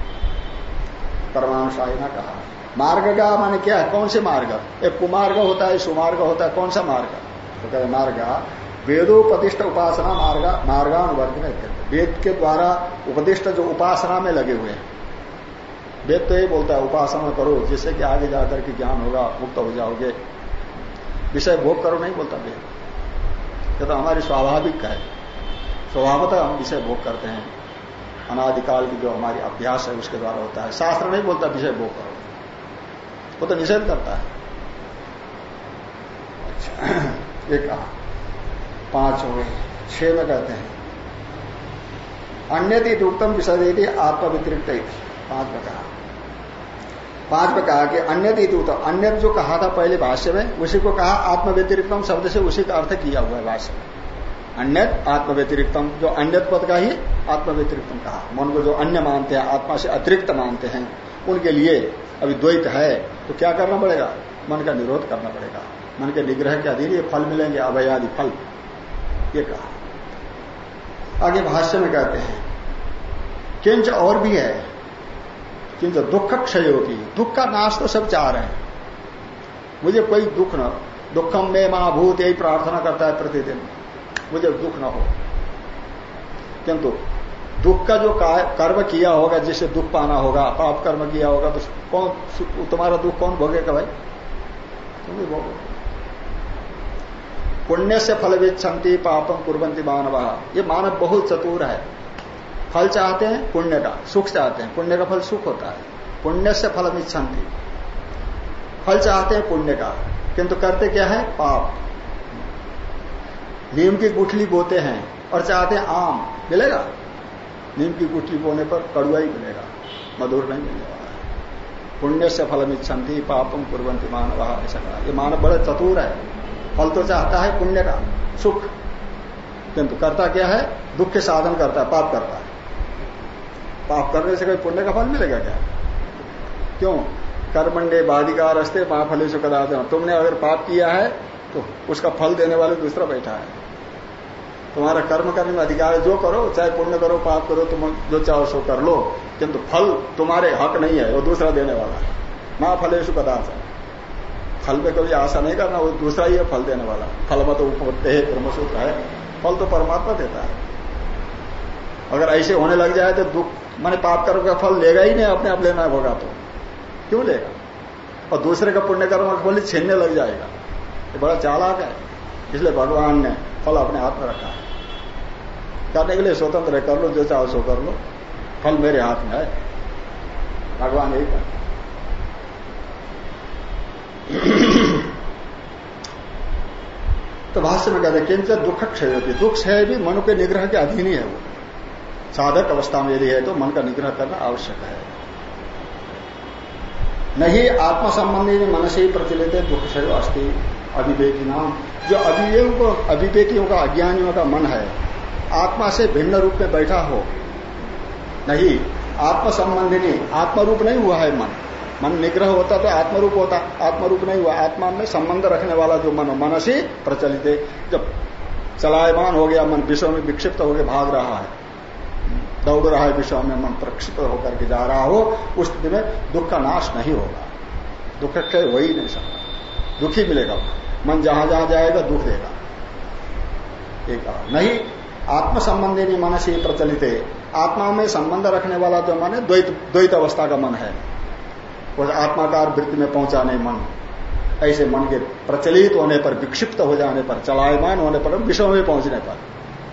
कर्मानुसारी ना कहा। मार्ग का माने क्या है? कौन से मार्ग? एक कुमार्ग होता है, सुमार्ग होता है। कौन सा मार्ग? तो कहते मार्ग वेदोपदिष्ट उपासना मार्ग मार्गानुवर्ग में वेद के द्वारा उपदिष्ट जो उपासना में लगे हुए हैं। वेद तो ये बोलता है, उपासना करो, जिससे कि आगे जाकर के ज्ञान होगा, मुक्त हो जाओगे। विषय भोग करो नहीं बोलता वेद। ये तो हमारी स्वाभाविक है। स्वभावतः हम विषय भोग करते हैं। अनादिकाल की जो हमारी अभ्यास है, उसके द्वारा होता है। शास्त्र नहीं बोलता विषय भोग करो। वो तो निषेध करता है। अच्छा कहा। पाँच हो गए छह में कहते हैं। अन्य उत्तम विषय आत्म व्यतिरिक्त पाँच में कहा। पाँच में कहा कि अन्य उत्तम अन्य जो कहा था पहले भाष्य में, उसी को कहा आत्म व्यतिरिक्तम शब्द से उसी का अर्थ किया हुआ है भाष्य में। अन्य व्यतिरिक्तम जो अन्य पद का ही आत्म व्यतिरिक्तम कहा। मन को जो अन्य मानते हैं, आत्मा से अतिरिक्त मानते हैं, उनके लिए अभी द्वैत है तो क्या करना पड़ेगा? मन का निरोध करना पड़ेगा। मन के निग्रह के अधीन ये फल मिलेंगे, अभयादि फल। ये कहा। आगे भाष्य में कहते हैं, किंच और भी है किंच दुख क्षय होगी दुख का नाश तो सब चाह रहे हैं। मुझे कोई दुख न दुखम में महाभूत यही प्रार्थना करता है प्रतिदिन। मुझे दुख न हो। किंतु दुख का जो कर्म किया होगा, जिससे दुख पाना होगा, पाप कर्म किया होगा तो कौन तुम्हारा दुख कौन भोगेगा भाई? तुम भी भोगो पुण्य से फल विच्छन्ति पापम कुरबंती मानव। ये मानव बहुत चतुर है। फल चाहते हैं, पुण्य का सुख चाहते हैं। पुण्य का फल सुख होता है। पुण्य से फल इच्छन्ति फल चाहते हैं, पुण्य का किंतु करते क्या है? पाप। नीम की गुठली बोते हैं और चाहते हैं आम। मिलेगा? नीम की गुठली बोने पर कड़ुआ ही मिलेगा। मधुर नहीं मिलने वाला है। पुण्य से फल इच्छन्ति पापम कुरबंती मानव ऐसा। ये मानव बड़ा चतुर है। फल तो चाहता है, पुण्य का सुख। किंतु करता क्या है? दुख के साधन करता है, पाप करता है। पाप करने से कोई पुण्य का फल मिलेगा क्या? क्यों? कर्मंडे बाधिकार रस्ते महाफले से कदा तुमने अगर पाप किया है तो उसका फल देने वाले दूसरा बैठा है। तुम्हारा कर्म करने में अधिकार है जो करो, चाहे पुण्य करो, पाप करो, तुम जो चाहो सो कर लो। किंतु फल तुम्हारे हक नहीं है, वो दूसरा देने वाला है। माँ फलेशु फल में कभी आशा नहीं करना, वो दूसरा ही है, फल देने वाला। फल मत उपत्ते है ब्रह्मसूत्र है। फल तो परमात्मा देता है। अगर ऐसे होने लग जाए तो दुख मैंने पाप कर्म का फल लेगा ही नहीं, अपने आप लेना होगा तो। क्यों लेगा? और दूसरे का पुण्य कर्म का फल छीनने लग जाएगा। ये बड़ा चालाक है। इसलिए भगवान ने फल अपने हाथ में रखा। है करने के लिए स्वतंत्र है, कर लो, जो चाहो सो कर लो। फल मेरे हाथ में है। भगवान यही कहते तो भाष्य में कहते किंच दुख क्षय दुख क्षय भी मनु के निग्रह के अधीन ही है वो। साधक अवस्था में यदि है तो मन का निग्रह करना आवश्यक है। नहीं आत्म संबंधी मन से ही प्रचलित है, दुख क्षय अस्थि अभिवेकी नाम। जो अभिवेकों अभिवेकियों का, अज्ञानियों का मन है, आत्मा से भिन्न रूप में बैठा हो, नहीं आत्म संबंधी आत्म रूप नहीं हुआ है मन। मन निग्रह होता तो आत्मरूप होता, आत्मरूप नहीं हुआ। आत्मा में संबंध रखने वाला जो मन मन से प्रचलित है, जब चलायमान हो गया, मन विश्व में विक्षिप्त होकर भाग रहा है दौड़ रहा है, विश्व में मन प्रक्षिप्त होकर के जा रहा हो, उस स्थिति में दुख का नाश नहीं होगा। दुख क्षय हो ही नहीं सकता। दुखी मिलेगा मन जहाँ जहाँ जाएगा, दुख देगा। एक नहीं आत्म संबंधी मन से प्रचलित है। आत्मा में संबंध रखने वाला जो मन है, द्वैत द्वैत अवस्था का मन है। आत्माकार वृत्ति में पहुँचा नहीं मन। ऐसे मन के प्रचलित होने पर, विक्षिप्त हो जाने पर, चलायमान होने पर, विश्व में पहुँचने पर।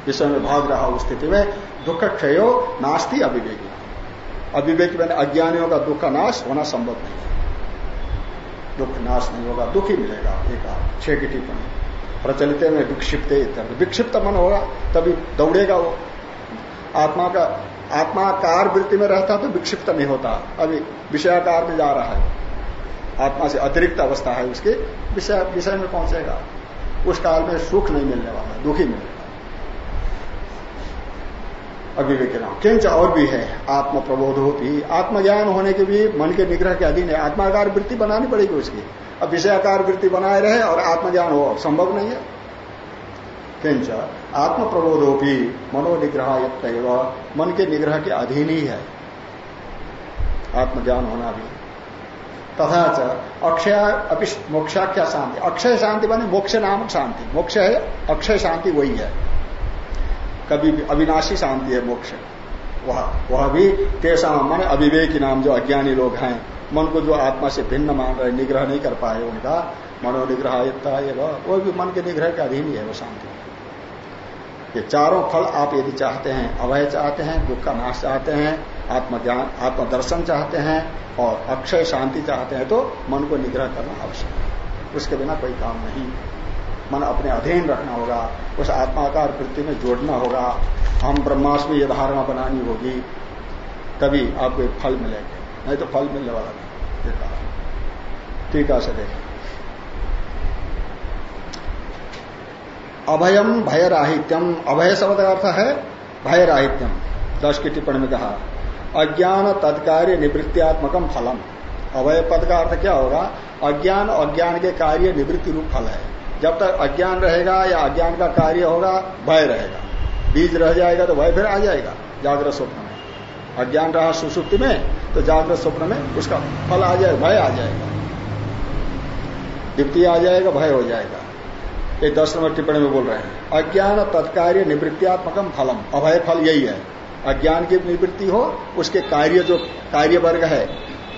विश्व में भाग रहा उस स्थिति में दुख क्षयो नास्ती अविवेकी। अविवेकी मैंने अज्ञानियों का दुख का नाश होना संभव नहीं। है दुख नाश नहीं होगा, दुख ही मिलेगा, एक छह की टिप्पणी। प्रचलित में विक्षिप्त विक्षिप्त मन होगा, तभी दौड़ेगा वो। आत्मा का आत्माकार वृत्ति में रहता तो विक्षिप्त नहीं होता। अभी विषयाकार में जा रहा है। आत्मा से अतिरिक्त अवस्था है उसके, विषय विषय में पहुंचेगा। उस काल में सुख नहीं मिलने वाला, दुखी मिलेगा। अभिवेक नाम किंच और भी है आत्म प्रबोध होती। आत्मज्ञान होने के भी मन के निग्रह के अधीन है। आत्माकार वृत्ति बनानी पड़ेगी उसकी। अब विषयाकार वृत्ति बनाए रहे और आत्मज्ञान हो संभव नहीं है। किंच आत्म प्रबोधो भी मनोनिग्रह मन के निग्रह के अधीन ही है। आत्मज्ञान होना भी। तथा च, अक्षय अपि मोक्षाख्या शांति। अक्षय शांति मानी मोक्ष नामक शांति। मोक्ष है, अक्षय शांति वही है। कभी भी अविनाशी शांति है, मोक्ष वह वह भी कैसा मन अविवेकी नाम जो अज्ञानी लोग हैं, मन को जो आत्मा से भिन्न मान रहे, निग्रह नहीं कर पाए उनका मनोनिग्रह वो भी मन के निग्रह के अधीन ही है वो शांति। ये चारों फल आप यदि चाहते हैं, अभय चाहते हैं, दुख का नाश चाहते हैं, आत्मज्ञान, आत्मदर्शन चाहते हैं और अक्षय शांति चाहते हैं तो मन को निग्रह करना आवश्यक है। उसके बिना कोई काम नहीं। मन अपने अधीन रखना होगा, उस आत्माकार वृत्ति में जोड़ना होगा। हम ब्रह्मास में यह धारणा बनानी होगी, तभी आपको एक फल मिलेंगे। नहीं तो फल मिलने वाला नहीं। ठीक है से देखें अभयम भय राहित्यम अभय शब्द का अर्थ है भय राहित्यम दस की टिप्पणी में कहा, अज्ञान तत्कार्य निवृत्तियात्मकम फलम। अभय पद का अर्थ क्या होगा? अज्ञान अज्ञान के कार्य निवृत्ति रूप फल है। जब तक अज्ञान रहेगा या अज्ञान का कार्य होगा, भय रहेगा। बीज रह जाएगा तो भय फिर आ जाएगा, जागृत स्वप्न में। अज्ञान रहा सुसुप्ति में तो जागृत स्वप्न में उसका फल आ जाएगा, भय आ जाएगा। दीप्ति आ जाएगा, भय हो जाएगा। ये दस नंबर टिप्पणी में बोल रहे हैं। अज्ञान तत्कार्य निवृत्तियात्मकम फलम। अभय फल यही है। अज्ञान की निवृत्ति हो, उसके कार्य जो कार्य वर्ग है,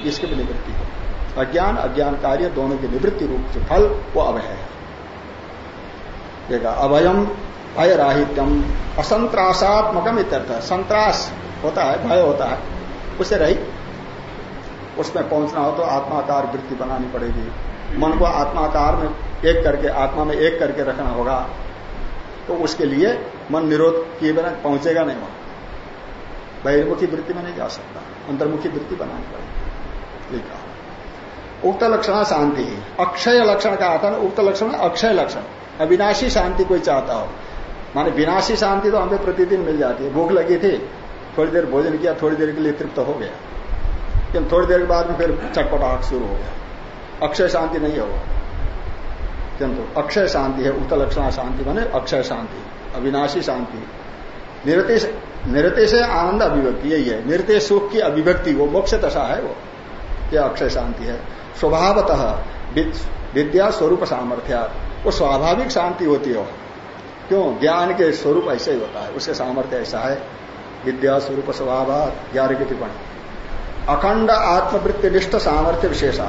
इसकी भी निवृत्ति हो। अज्ञान अज्ञान कार्य दोनों की निवृत्ति रूप जो फल, वो अभय है। अभयम भय राहित्यम असंत्रासात्मकम इत्यर्थ संत्रास होता है, भय होता है। उसे रही उसमें पहुँचना हो तो आत्माकार वृत्ति बनानी पड़ेगी। मन को आत्माकार में एक करके, आत्मा में एक करके रखना होगा। तो उसके लिए मन निरोध किए बिना पहुंचेगा नहीं वहाँ। बहिर्मुखी वृत्ति में नहीं जा सकता। अंतर्मुखी वृत्ति बनानी पड़ेगी। कहा। उक्त लक्षण शांति। अक्षय लक्षण का आता ना? उक्त लक्षण अक्षय लक्षण। अविनाशी शांति कोई चाहता हो। माने विनाशी शांति तो हमें प्रतिदिन मिल जाती है। भूख लगी थी, थोड़ी देर भोजन किया, थोड़ी देर के लिए तृप्त हो गया। लेकिन थोड़ी देर के बाद में फिर चटपटाहट शुरू हो गया। अक्षय शांति नहीं होगा। किंतु अक्षय शांति है, उक्त लक्षणा शांति बने अक्षय शांति, अविनाशी शांति। निरते निरते आनंद अभिव्यक्ति, यही है। निरतेश सुख की अभिव्यक्ति, वो मोक्ष दशा है वो। यह अक्षय शांति है। स्वभावतः विद्या स्वरूप सामर्थ्या वो स्वाभाविक शांति होती है। क्यों? ज्ञान के स्वरूप ऐसे ही होता है। उसके सामर्थ्य ऐसा है। विद्या स्वरूप स्वभाव ग्यारह की टिप्पणी। अखंड आत्मवृत्ति निष्ठ सामर्थ्य विशेषा।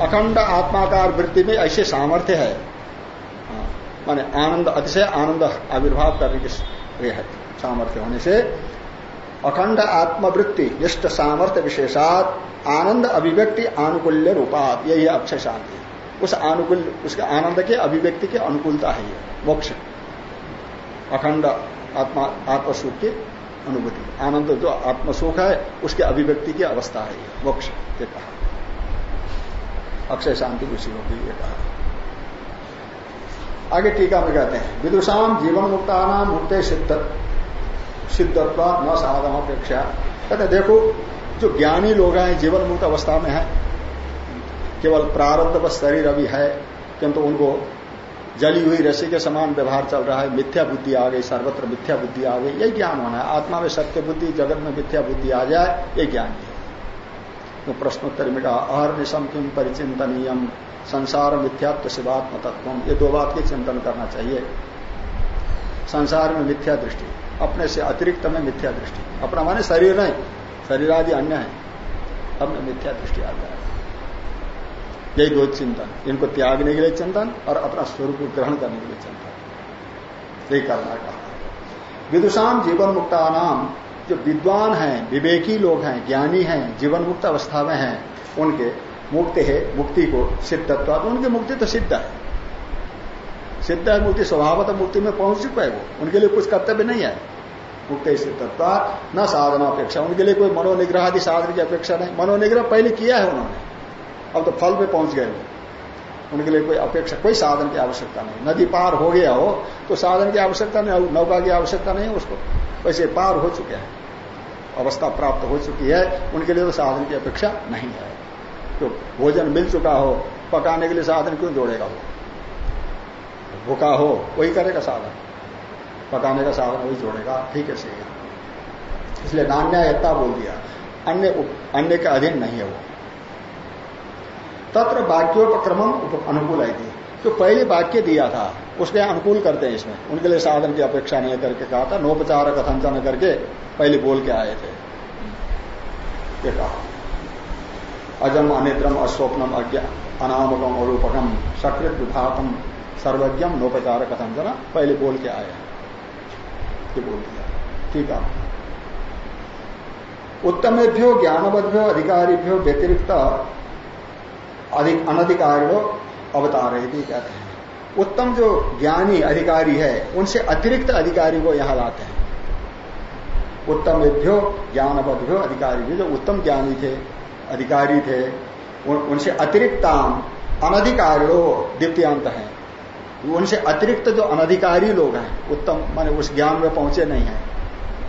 अखंड आत्माकार वृत्ति में ऐसे सामर्थ्य है। माने आनंद, अतिशय आनंद आविर्भाव करने की है। सामर्थ्य होने से अखंड आत्मवृत्ति निष्ठ सामर्थ्य विशेषात, आनंद अभिव्यक्ति आनुकूल्य रूपात, यही अक्षय शांति। उस अनुकूल उसके आनंद के अभिव्यक्ति की अनुकूलता है ये, मोक्ष। अखंड आत्मा, आत्मसुख की अनुभूति। आनंद जो आत्मसुख है, उसके अभिव्यक्ति की अवस्था है ये, मोक्ष, ये कहा। अक्षय शांति उसी होगी, ये कहा। आगे टीका में कहते हैं विदुषाम जीवन मुक्ता नाम मुक्त सिद्ध सिद्धत्व न साधन अपेक्षा कहते देखो, जो ज्ञानी लोग हैं, जीवन मुक्त अवस्था में है केवल प्रारब्ध व शरीर अभी है, किंतु उनको जली हुई रसी के समान व्यवहार चल रहा है, मिथ्या बुद्धि आ गई, सर्वत्र मिथ्या बुद्धि आ गई यही ज्ञान होना है। आत्मा में सत्य बुद्धि, जगत में मिथ्या बुद्धि आ जाए, ये ज्ञान है। तो प्रश्नोत्तर में कहा, अहर निशम किम परिचिंतनीयम, संसार मिथ्यात्व शिवात्म तत्व ये दो बात की चिंतन करना चाहिए। संसार में मिथ्या दृष्टि, अपने से अतिरिक्त में मिथ्या दृष्टि। अपना माने शरीर नहीं शरीर आदि अन्य है अपने मिथ्या दृष्टि आ जाए यही दो चिंतन, इनको त्यागने के लिए चिंतन और अपना स्वरूप ग्रहण करने के लिए चिंतन। यही करना कहा। विदुषाम जीवन मुक्ता नाम जो विद्वान हैं, विवेकी लोग हैं, ज्ञानी हैं जीवन मुक्त अवस्था में हैं, उनके मुक्त है, मुक्ति को सिद्धत्व उनकी मुक्ति तो सिद्ध है। सिद्ध है मुक्ति, स्वभावत मुक्ति में पहुँच चुका है वो। उनके लिए कुछ कर्तव्य नहीं है। मुक्त सिद्धत्व न साधना अपेक्षा उनके लिए कोई मनोनिग्रह आदि साधन की अपेक्षा नहीं। मनोनिग्रह पहले किया है उन्होंने। अब तो फल में पहुँच गए उनके लिए कोई अपेक्षा, कोई साधन की आवश्यकता नहीं। नदी पार हो गया हो तो साधन की आवश्यकता नहीं नौका की आवश्यकता नहीं उसको। वैसे पार हो चुके हैं, अवस्था प्राप्त हो चुकी है, उनके लिए तो साधन की अपेक्षा नहीं है। तो भोजन मिल चुका हो, पकाने के लिए साधन क्यों जोड़ेगा वो? भूखा हो, वही करेगा साधन। पकाने का साधन वही जोड़ेगा, ठीक है, सही इसलिए नान्यायता बोल दिया। अन्य अन्य के अधीन नहीं है वो। तत्र वाक्योपक्रम अनुकूल आई थी जो पहले वाक्य दिया था उसके अनुकूल करते हैं इसमें। उनके लिए साधन की अपेक्षा नहीं करके कहा था, नोपचार कथन करके पहले बोल के आए थे। ये कहा। अजम अनिद्रम अस्वप्नम अनामकम अरूपकम सकृत विभागम सर्वज्ञम नोपचार कथन पहले बोल के आए। ये बोल दिया। ठीक है। उत्तमेभ्यो ज्ञानवद्भ्यो अधिकारीभ्यो व्यतिरिक्त अधिक अनधिकारियों अवतार है कहते हैं। उत्तम जो ज्ञानी अधिकारी है उनसे अतिरिक्त अधिकारी को यहाँ लाते हैं। उत्तम ज्ञान ज्ञानबद्भ्यो अधिकारी भी जो उत्तम ज्ञानी थे अधिकारी थे उन, उनसे अतिरिक्ताम अनधिकारियों द्वितीयांत है। उनसे अतिरिक्त जो अनधिकारी लोग हैं उत्तम माने उस ज्ञान में पहुँचे नहीं है।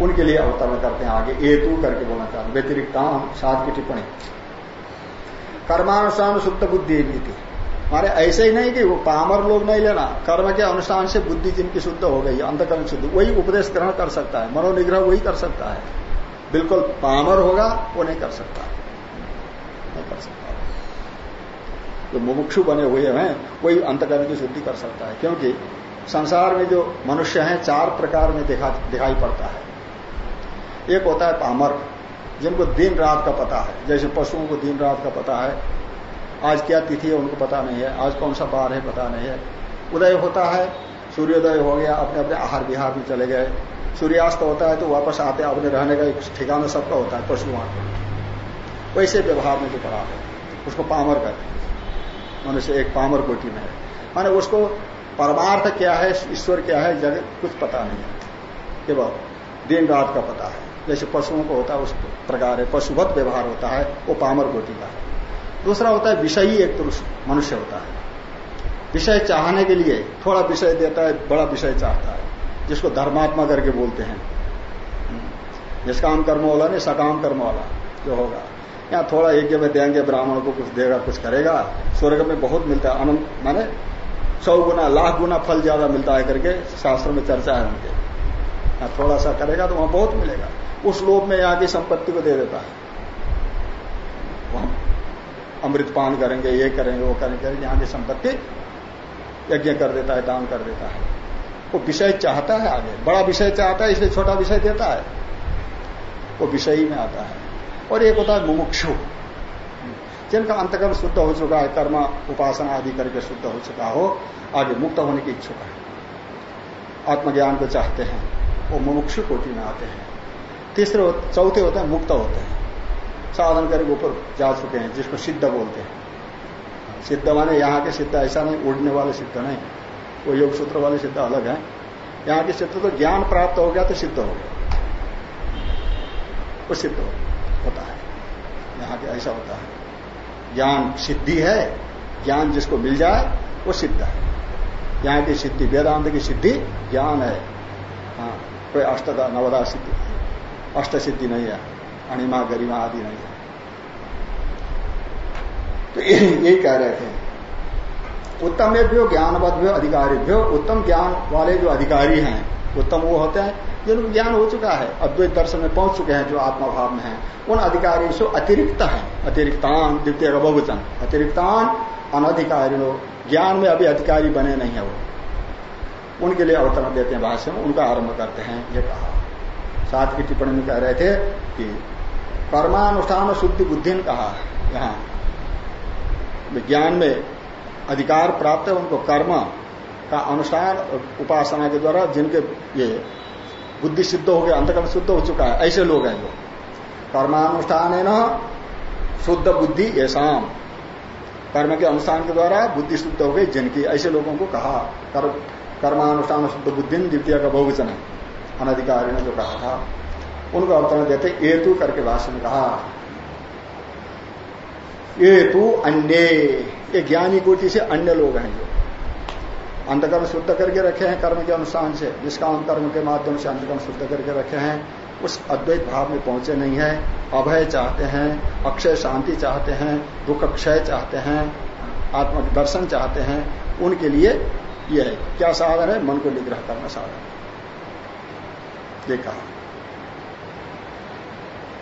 उनके लिए अवतरण करते हैं आगे एतु करके बोलना चाहते व्यतिरिक्ताम सात की टिप्पणी। कर्मानुसार शुद्ध बुद्धि भी थी। मारे ऐसे ही नहीं कि वो पामर लोग नहीं लेना। कर्म के अनुष्ठान से बुद्धि जिनकी शुद्ध हो गई अंतकर्म शुद्ध, वही उपदेश ग्रहण कर सकता है। मनोनिग्रह वही कर सकता है। बिल्कुल पामर होगा, वो नहीं कर सकता। नहीं कर सकता। जो मुमुक्षु बने हुए हैं, वही अंतकर्म की शुद्धि कर सकता है। क्योंकि संसार में जो मनुष्य हैं, चार प्रकार में दिखा दिखाई पड़ता है। एक होता है पामर। जिनको दिन रात का पता है, जैसे पशुओं को दिन रात का पता है, आज क्या तिथि है उनको पता नहीं है, आज कौन सा बार है पता नहीं है। उदय होता है, सूर्योदय हो गया अपने अपने आहार विहार में चले गए। सूर्यास्त होता है तो वापस आते अपने रहने का एक ठिकाना सबका होता है पशुओं का वैसे व्यवहार में जो पड़ा है, उसको पामर हैं। मनुष्य एक पामर कोटि में है। माने उसको परमार्थ क्या है, ईश्वर क्या है, जगत कुछ पता नहीं है। केवल दिन रात का पता है। जैसे पशुओं को होता है उस प्रकार है, पशुवत व्यवहार होता है, वो पामर कोटि का। दूसरा होता है विषयी एक पुरुष, मनुष्य होता है। विषय चाहने के लिए थोड़ा विषय देता है, बड़ा विषय चाहता है, जिसको धर्मात्मा करके बोलते हैं। निष्काम कर्म वाला नहीं, सकाम कर्म वाला जो होगा। यहाँ थोड़ा यज्ञ में देंगे, ब्राह्मण को कुछ देगा, कुछ करेगा, स्वर्ग में बहुत मिलता है, अनंत, माने सौ गुना, लाख गुना फल ज़्यादा मिलता है करके, शास्त्र में चर्चा है उनके। थोड़ा सा करेगा तो वहाँ बहुत मिलेगा। उस लोभ में की संपत्ति को दे देता है। वहाँ अमृतपान करेंगे, ये करेंगे, वो करेंगे यहाँ की संपत्ति यज्ञ कर देता है, दान कर देता है। वो विषय चाहता है आगे। बड़ा विषय चाहता है, इसलिए छोटा विषय देता है। वो विषय में आता है। और एक होता है मुमुक्षु। जिनका अंतकर्म शुद्ध हो चुका है, कर्म, उपासना आदि करके शुद्ध हो चुका हो, आगे मुक्त होने की इच्छुक है। आत्मज्ञान को चाहते हैं। वो मुमुक्षु कोटि में आते हैं। तीसरे चौथे होते हैं, मुक्त होते हैं। साधन करके ऊपर जा चुके हैं, जिसको सिद्ध बोलते हैं। सिद्ध माने यहाँ के सिद्ध ऐसा नहीं, उड़ने वाले सिद्ध नहीं। वो योग सूत्र वाले सिद्ध अलग है। यहाँ के सिद्ध तो ज्ञान प्राप्त हो गया तो सिद्ध हो गया। वो सिद्ध होता है। यहाँ के ऐसा होता है। ज्ञान सिद्धि है, ज्ञान जिसको मिल जाए, वो सिद्ध है। यहाँ की सिद्धि, वेदांत की सिद्धि ज्ञान है। हाँ कोई अष्टदा, नवदा सिद्धि। अष्ट सिद्धि नहीं है अणिमा गरिमा आदि नहीं है। तो यही कह रहे थे। उत्तम भी ज्ञानवद्भ्यो अधिकारीभ्यो, उत्तम ज्ञान वाले जो अधिकारी हैं, उत्तम वो होते हैं, जिनको ज्ञान हो चुका है, अद्वैत दर्शन में पहुँच चुके हैं, जो आत्मा भाव में है, उन अधिकारी से अतिरिक्त है, अतिरिक्तान, द्वितीय बहुवचन, अतिरिक्तान अनधिकारी ज्ञान में अभी अधिकारी बने नहीं है वो। उनके लिए अवतरण देते हैं भाष्य में, उनका आरंभ करते हैं, ये कहा। सात की टिप्पणी में कह रहे थे कि कर्मानुष्ठान शुद्धि बुद्धि ने कहा यहाँ विज्ञान में अधिकार प्राप्त है उनको कर्म का अनुष्ठान उपासना के द्वारा जिनके ये बुद्धि सिद्ध हो गया अंतकर्म शुद्ध हो चुका है ऐसे लोग हैं जो कर्मानुष्ठान है न शुद्ध बुद्धि ऐसा कर्म के अनुष्ठान के द्वारा बुद्धि शुद्ध हो गई जिनकी ऐसे लोगों को कहा कर, कर्मानुष्ठान शुद्ध बुद्धि द्वितीय का बहुवचन है। अनधिकारी ने जो कहा था, उनको अवतरण देते एतु करके भाषण कहा ये तू अन्य, ये ज्ञानी कोटि से अन्य लोग हैं जो। अंतकर्म शुद्ध करके रखे हैं कर्म के अनुसार से निष्काम कर्म के माध्यम से अंतकर्म शुद्ध करके रखे हैं, उस अद्वैत भाव में पहुँचे नहीं है, अभय चाहते हैं, अक्षय शांति चाहते हैं, दुख क्षय चाहते हैं आत्म दर्शन चाहते हैं, उनके लिए यह है। क्या साधन है? मन को निग्रह करना साधन ये कहा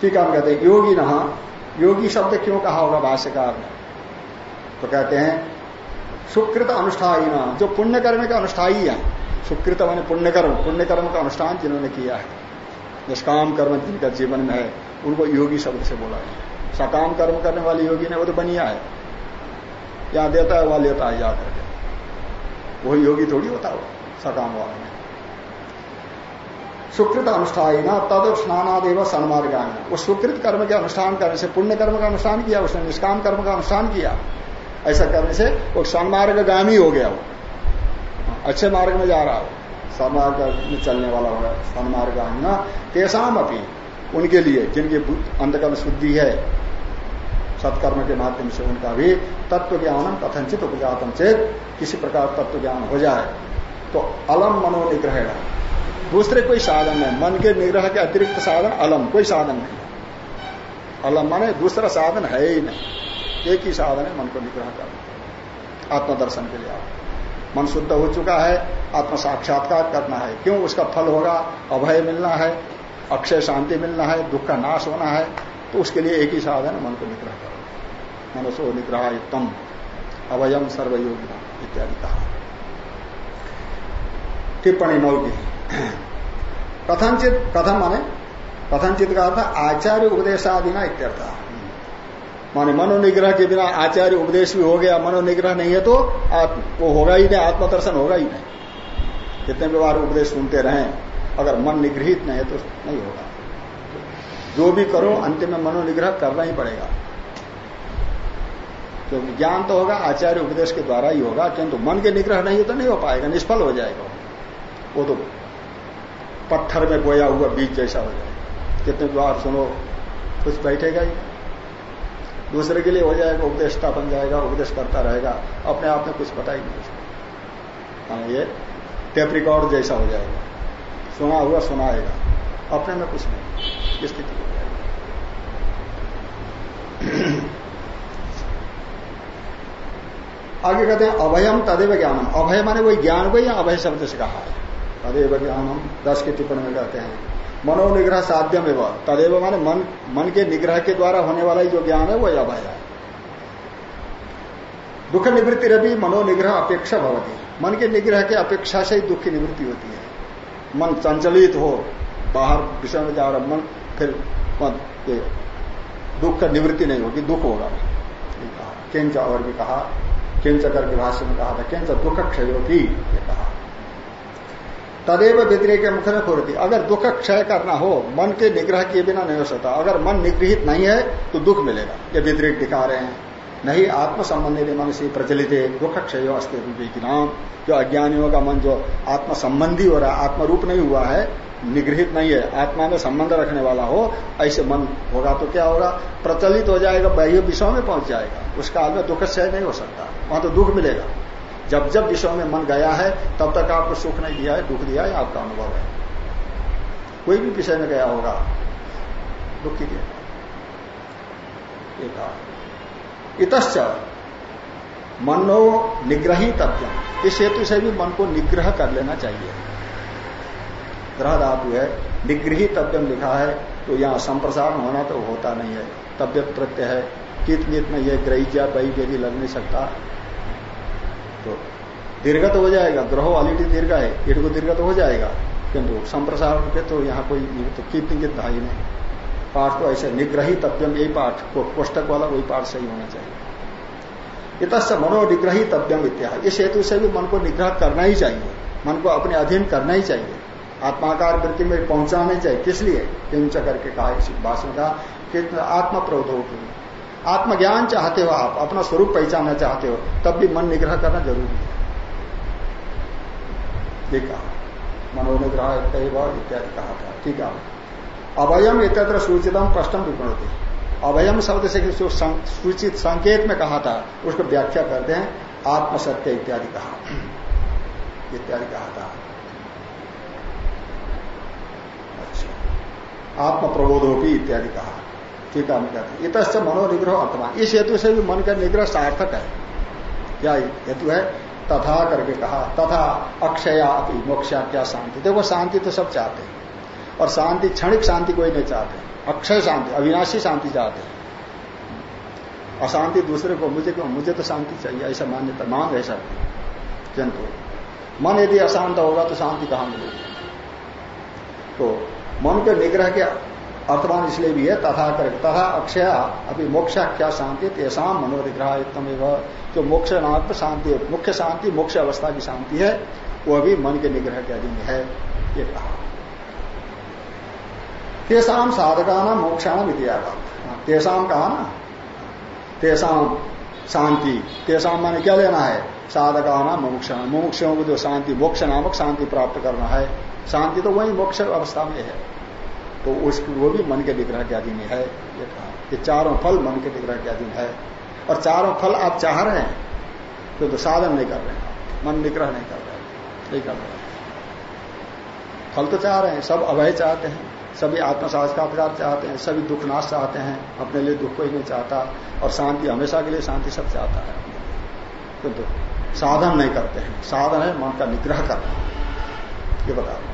ठीक हम कहते हैं, योगी नहा। योगी शब्द क्यों कहा होगा भाष्यकार ने? तो कहते हैं, सुकृत अनुष्ठाई न जो पुण्य कर्म के अनुष्ठाई है, सुकृत मैंने पुण्य कर्म पुण्य कर्म का अनुष्ठान जिन्होंने किया है। निष्काम कर्म जिनका जीवन में है, उनको योगी शब्द से बोला है। सकाम कर्म करने वाले योगी ने वो तो बनिया है। या देता है वह लेता है, याद करके वही योगी थोड़ी होता है सकाम वाला। में सुकृत अनुष्ठाई ना तद स्नानादेव सन्मार्गान वो सुकृत कर्म के अनुष्ठान करने से, पुण्य कर्म का अनुष्ठान किया, उसने निष्काम कर्म का अनुष्ठान किया। ऐसा करने से, वो सन्मार्गामी हो गया वो। अच्छे मार्ग में जा रहा हो। सन्मार्ग में चलने वाला होगा सन्मार्गामी ना तेसाम अपनी उनके लिए, जिनकी अंधकर्म शुद्धि है, सत्कर्म के माध्यम से उनका भी तत्व ज्ञान कथनचित उपजातम चेत, किसी प्रकार तत्व ज्ञान हो जाए। तो अलम मनोनिग्रह दूसरे कोई साधन नहीं। मन के निग्रह के अतिरिक्त साधन अलम, कोई साधन नहीं। अलम माने दूसरा साधन है ही नहीं। एक ही साधन है मन को निग्रह करना। आत्मदर्शन के लिए। मन शुद्ध हो चुका है, आत्म साक्षात्कार करना है। क्यों? उसका फल होगा, अभय मिलना है, अक्षय शांति मिलना है, दुख का नाश होना है। तो उसके लिए एक ही साधन है मन को निग्रह करो मनसो निग्रह उत्तम अभयम सर्वयोगी इत्यादि कहा। टिप्पणी नौ की। कथनचित, कथन माने? कथनचित का अर्थ आचार्य उपदेश आदि ना इत्यर्थ। माने मनोनिग्रह के बिना आचार्य उपदेश भी हो गया, मनोनिग्रह नहीं है तो वो होगा ही नहीं, आत्मदर्शन होगा ही नहीं। कितने भी बार उपदेश सुनते रहें, अगर मन निगृहित नहीं है तो नहीं होगा। जो भी करो अंतिम में मनोनिग्रह करना ही पड़ेगा। क्योंकि ज्ञान तो होगा, आचार्य उपदेश के द्वारा ही होगा, किंतु मन के निग्रह नहीं तो नहीं हो पाएगा, निष्फल हो जाएगा वो तो पत्थर में बोया हुआ बीज जैसा हो जाएगा कितने बार सुनो कुछ बैठेगा ही। दूसरे के लिए हो जाएगा उपदेशता बन जाएगा, उपदेश करता रहेगा। अपने आप में कुछ पता ही नहीं उसको। हाँ ये टेप रिकॉर्ड जैसा हो जाएगा। सुना हुआ सुनाएगा। अपने में कुछ नहीं। स्थिति हो जाएगी। आगे कहते हैं, अभयम तदेव ज्ञानम। अभय माने वही ज्ञान को या अभय शब्द से कहा है? तदेव ज्ञान हम दस के टिप्पणी में कहते हैं, मनोनिग्रह साध्यम एवं। तदेव माने मन मन के निग्रह के द्वारा होने वाला जो ज्ञान है वह अभय है। दुख निवृत्ति रवि मनोनिग्रह अपेक्षा भवती। मन के निग्रह के अपेक्षा से ही दुख की निवृत्ति होती है। मन संचलित हो, बाहर विषय में जा रहा मन, फिर दुख का निवृत्ति नहीं होगी, दुख होगा। किंच और भी कहा, किंच करके भाष्य में कहा था, किंच दुख क्षय ये कहा। तदेव व्यतिरेक मुख में होती अगर दुख क्षय करना हो, मन के निग्रह किए बिना नहीं हो सकता। अगर मन निगृहित नहीं है तो दुख मिलेगा। ये व्यतिरेक दिखा रहे हैं। नहीं आत्म संबंधी मन से प्रचलित है। दुख क्षय अस्थित नाम। जो अज्ञानियों का मन जो आत्म संबंधी हो रहा है, आत्मरूप नहीं हुआ है निगृहित नहीं है, आत्मा में संबंध रखने वाला हो, ऐसे मन होगा तो क्या होगा? प्रचलित हो जाएगा, बाह्य विषयों में पहुँच जाएगा। उस काल में दुख क्षय नहीं हो सकता। वहाँ तो दुख मिलेगा। जब जब विषयों में मन गया है, तब तक आपको सुख नहीं दिया है, दुख दिया है, आपका अनुभव है। कोई भी विषय में गया होगा, दुख ही दिया इतश्च मनो निग्रही तत्व इस हेतु से भी मन को निग्रह कर लेना चाहिए। ग्रह धातु है निग्रही तब्यम लिखा है तो यहाँ संप्रसारण होना तो होता नहीं है। तब्यत प्रत्यय है कित मित में यह ग्रहिजा बही यदि लग नहीं सकता। तो दीर्घ तो हो जाएगा ग्रह ऑलरेडी दीर्घ है इट को दीर्घ तो हो जाएगा, किंतु संप्रसारण के तो यहाँ कोई तो था ही नहीं। पाठ को ऐसे निग्रही तब्यम यही पाठ को पुस्तक वाला वही पाठ सही होना चाहिए। इत मनो निग्रही तब्यम इत्यादि इस हेतु से भी मन को निग्रह करना ही चाहिए। मन को अपने अधीन करना ही चाहिए। आत्माकार वृत्ति में पहुंचाना नहीं चाहिए। किस लिए? किंच करके कहा इस भाषण का कि आत्म प्रौद्योगिकी आत्मज्ञान चाहते हो आप, अपना स्वरूप पहचानना चाहते हो, तब भी मन निग्रह करना ज़रूरी है। ठीक है मनोनिग्रह इत्यादि कहा था। ठीक है। अभयम इत्यत्र सूचितम प्रश्न विपणती अभयम शब्द से सूचित संकेत में कहा था, उसको व्याख्या करते हैं, आत्मसत्य इत्यादि कहा। इत्यादि कहा था। अच्छा। आत्म प्रबोधोपी इत्यादि कहा। है हम कहते हैं। इत मनोनिग्रह आत्मा इस हेतु से भी मन का निग्रह सार्थक है। क्या हेतु है, तथा करके कहा, तथा अक्षया अपनी मोक्षा क्या शांति। देखो, शांति तो सब चाहते हैं। और शांति, क्षणिक शांति कोई नहीं चाहते। अक्षय शांति, अविनाशी शांति चाहते हैं। अशांति दूसरे को, मुझे क्यों मुझे तो शांति चाहिए, ऐसा मान्यता मांग है सब किंतु मन यदि अशांत होगा तो शांति कहाँ मिलेगी? तो मन के निग्रह के अर्थमान इसलिए भी है, तथा कर। तथा अक्षय अभी मोक्ष क्या शांति तेषा मनोनिग्रह एकदम जो मोक्ष नाम शांति, मुख्य शांति, मोक्ष अवस्था की शांति है वह भी मन के निग्रह के अधीन है। ये कहा। तेसाम साधका नाम मोक्षाण इतिहास तेसाम कहा ना? तेसाम शांति। तेसाम माने क्या लेना है? साधका नाम मोक्ष मोक्षों को जो शांति, मोक्ष नामक शांति प्राप्त करना है। शांति तो वही मोक्ष अवस्था में है। तो उसकी वो भी मन के निग्रह के अधीन है ये कहा। ये चारों फल मन के निग्रह के अधीन है। और चारों फल आप चाह रहे हैं तो, तो साधन नहीं कर रहे हैं मन निग्रह नहीं कर रहे नहीं कर रहे फल तो चाह रहे हैं सब अभय चाहते हैं सभी आत्म साक्षात्कार चाहते हैं सभी दुख नाश चाहते हैं अपने लिए दुख कोई नहीं चाहता और शांति हमेशा के लिए शांति सब चाहता है। किंतु तो साधन नहीं करते हैं साधन है मन का निग्रह करना। ये बता रहे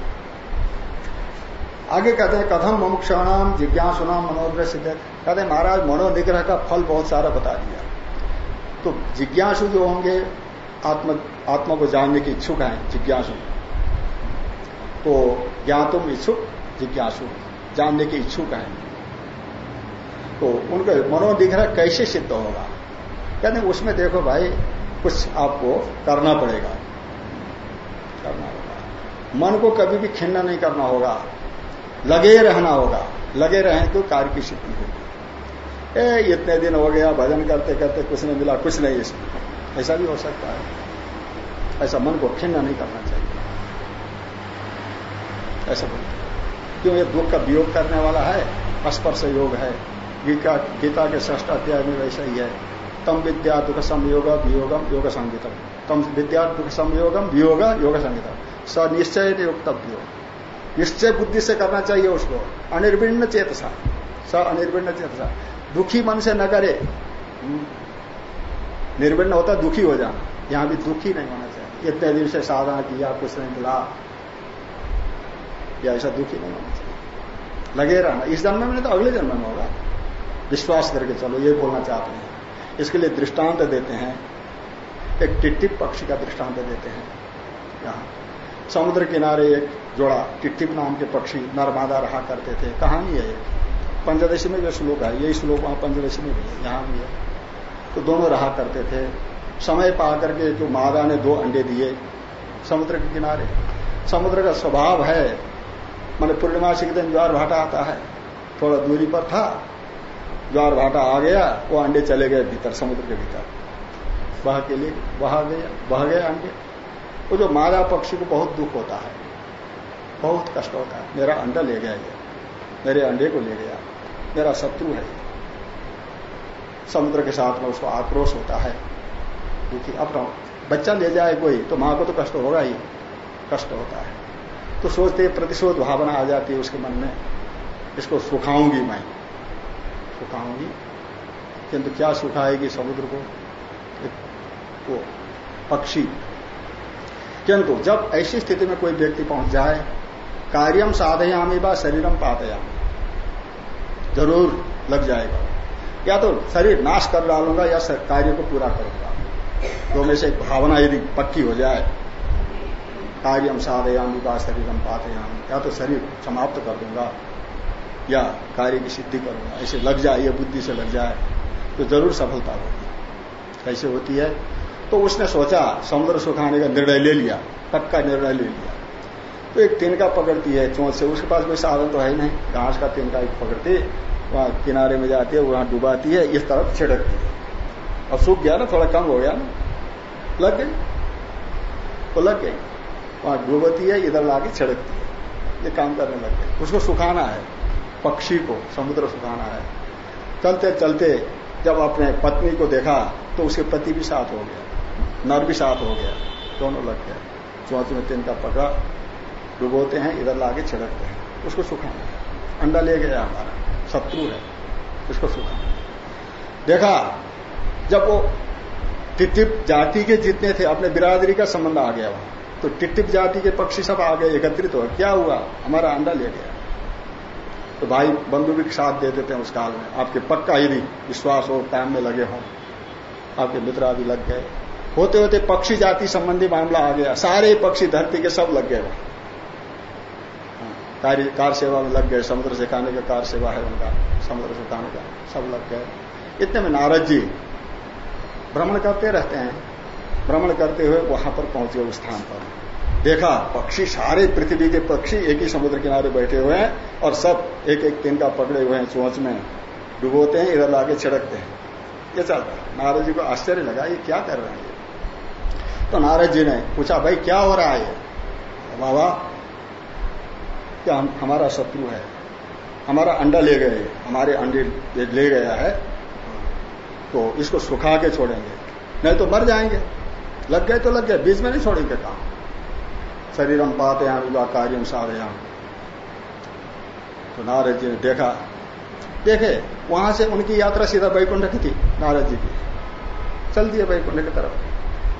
आगे कहते हैं कथम मुमुक्षणाम जिज्ञासुनाम मनोग्रह सिद्ध कहते हैं, महाराज, मनोनिग्रह का फल बहुत सारा बता दिया। तो जिज्ञासु जो होंगे, आत्म, आत्मा को जानने की इच्छुक है, जिज्ञासु। तो ज्ञातुम इच्छुक, जिज्ञासु। जानने के इच्छुक हैं। तो उनका मनोनिग्रह कैसे सिद्ध होगा? कहते उसमें देखो भाई, कुछ आपको करना पड़ेगा। करना होगा। मन को कभी भी खिन्न नहीं करना होगा। लगे रहना होगा, लगे रहे तो कार्य की सिद्धि होगी। ए, इतने दिन हो गया, भजन करते करते कुछ नहीं मिला, कुछ नहीं इसमें। ऐसा भी हो सकता है। ऐसा मन को खिन्न नहीं करना चाहिए। ऐसा बोलते क्यों, ये दुख का वियोग करने वाला है स्पर्श योग है। गीता गीता के ष्ठ अध्याय में वैसा ही है। तम विद्या दुख संयोग, वियोगम योग संगीतम। तम विद्या दुख संयोगम वियोग योग संगीतम। स निश्चय योगतव्य निश्चय बुद्धि से करना चाहिए उसको। अनिर्विण्ण चेतसा। स अनिर्विण्ण चेतसा। दुखी मन से न करे। निर्विण्ण होता दुखी हो जाना। यहाँ भी दुखी नहीं होना चाहिए। इतने दिन से साधना किया, कुछ नहीं मिला। या ऐसा दुखी नहीं होना चाहिए। लगे रहना। इस जन्म में नहीं तो अगले जन्म में होगा। विश्वास करके चलो, ये बोलना चाहते हैं। इसके लिए दृष्टांत देते हैं। एक टिट्टिप पक्षी का दृष्टांत देते हैं। यहाँ। समुद्र किनारे एक जोड़ा टिट्टिप नाम के पक्षी नर्मादा रहा करते थे। कहानी है पंचदशी में जो श्लोक है, यही श्लोक वहाँ पंचदशी में भी है, यहाँ भी है। तो दोनों रहा करते थे। समय पा करके जो मादा ने दो अंडे दिए, समुद्र के किनारे। समुद्र का स्वभाव है, मैंने पूर्णिमासी के दिन ज्वार भाटा आता है। थोड़ा दूरी पर था, ज्वार भाटा आ गया, वो अंडे चले गए भीतर, समुद्र के भीतर। बह के लिए बहा गया, वह गए अंडे। वो जो मादा पक्षी को बहुत दुख होता है। बहुत कष्ट होता है। मेरा अंडा ले गया ये। मेरे अंडे को ले गया। मेरा शत्रु है समुद्र के साथ में उसको आक्रोश होता है। दुखी अपना बच्चा ले जाए कोई तो माँ को तो कष्ट होगा ही। कष्ट होता है। तो सोचते प्रतिशोध भावना आ जाती है उसके मन में। इसको सुखाऊँगी मैं। सुखाऊँगी? किंतु क्या सुखाएगी समुद्र को? वो पक्षी। किंतु जब ऐसी स्थिति में कोई व्यक्ति पहुँच जाए कार्यम साधयामी बा शरीरम पातयामी। ज़रूर लग जाएगा। या तो शरीर नाश कर डालूँगा या कार्य को पूरा करूँगा। दो में से भावना यदि पक्की हो जाए कार्यम साधयामी बा शरीरम पातयामी, या तो शरीर समाप्त कर दूँगा, या कार्य की सिद्धि करूँगा। ऐसे लग जाए, ये बुद्धि से लग जाए तो ज़रूर सफलता होगी। कैसे होती है? तो उसने सोचा समुद्र सुखाने का निर्णय ले लिया पक्का निर्णय ले लिया। तो एक तिनका पकड़ती है चोट से। उसके पास कोई साधन तो है ही नहीं। घास का तिनका एक पकड़ती वहाँ किनारे में जाती है, वहाँ डुबाती है, इस तरफ़ छिड़कती है। अब सूख गया ना, थोड़ा कम हो गया ना। लग गई? वो लग गई। वहाँ डूबती है, इधर लाके छिड़कती है। ये काम करने लग गई। उसको सुखाना है। पक्षी को, समुद्र सुखाना है। चलते चलते जब अपने पत्नी को देखा तो उसके पति भी साथ हो गया। नर भी साथ हो गया। दोनों लग गया चौथ में तिनका पकड़ा। डुबोते हैं, इधर लाके छिड़कते हैं। उसको सुखाना अंडा ले गया हमारा। शत्रु है। उसको सुखाना देखा, जब वो टिटिप जाति के जितने थे, अपने बिरादरी का संबंध आ गया वहाँ। तो टिटिप जाति के पक्षी सब आ गए, एकत्रित हो क्या हुआ? हमारा अंडा ले गया। तो भाई, बंधु भी साथ दे देते हैं उस काल में। आपके पक्का यदि विश्वास हो, काम में लगे हों। आपके मित्र आदि लग गए। होते होते पक्षी जाति संबंधी मामला आ गया। सारे पक्षी धरती के सब लग गए वहाँ। कार्य, कार सेवा में लग गए, समुद्र से खाने का कार सेवा है उनका, समुद्र से खाने का, सब लग गए। इतने में नारद जी भ्रमण करते रहते हैं। भ्रमण करते हुए वहाँ पर पहुँचे उस स्थान पर। देखा, पक्षी सारे पृथ्वी के पक्षी एक ही समुद्र किनारे बैठे हुए हैं और सब एक एक दिन का पकड़े हुए हैं चोच में। डुबोते हैं, इधर लाके छिड़कते हैं। ये चलता है। नारद जी को आश्चर्य लगा, ये क्या कर रहे हैं? तो नारद जी ने पूछा, भाई, क्या हो रहा है? बाबा कि हम, हमारा शत्रु है। हमारा अंडा ले गए, हमारे अंडे ले गया है। तो इसको सुखा के छोड़ेंगे। नहीं तो मर जाएँगे। लग गए तो लग गए, बीच में नहीं छोड़ेंगे काम। शरीरम पाते हैं विवाह कार्यम साधयाम तो नारद जी ने देखा। देखे, वहाँ से उनकी यात्रा सीधा वैकुंठ की थी, नारद जी की। चल दिए वैकुंठ की तरफ़।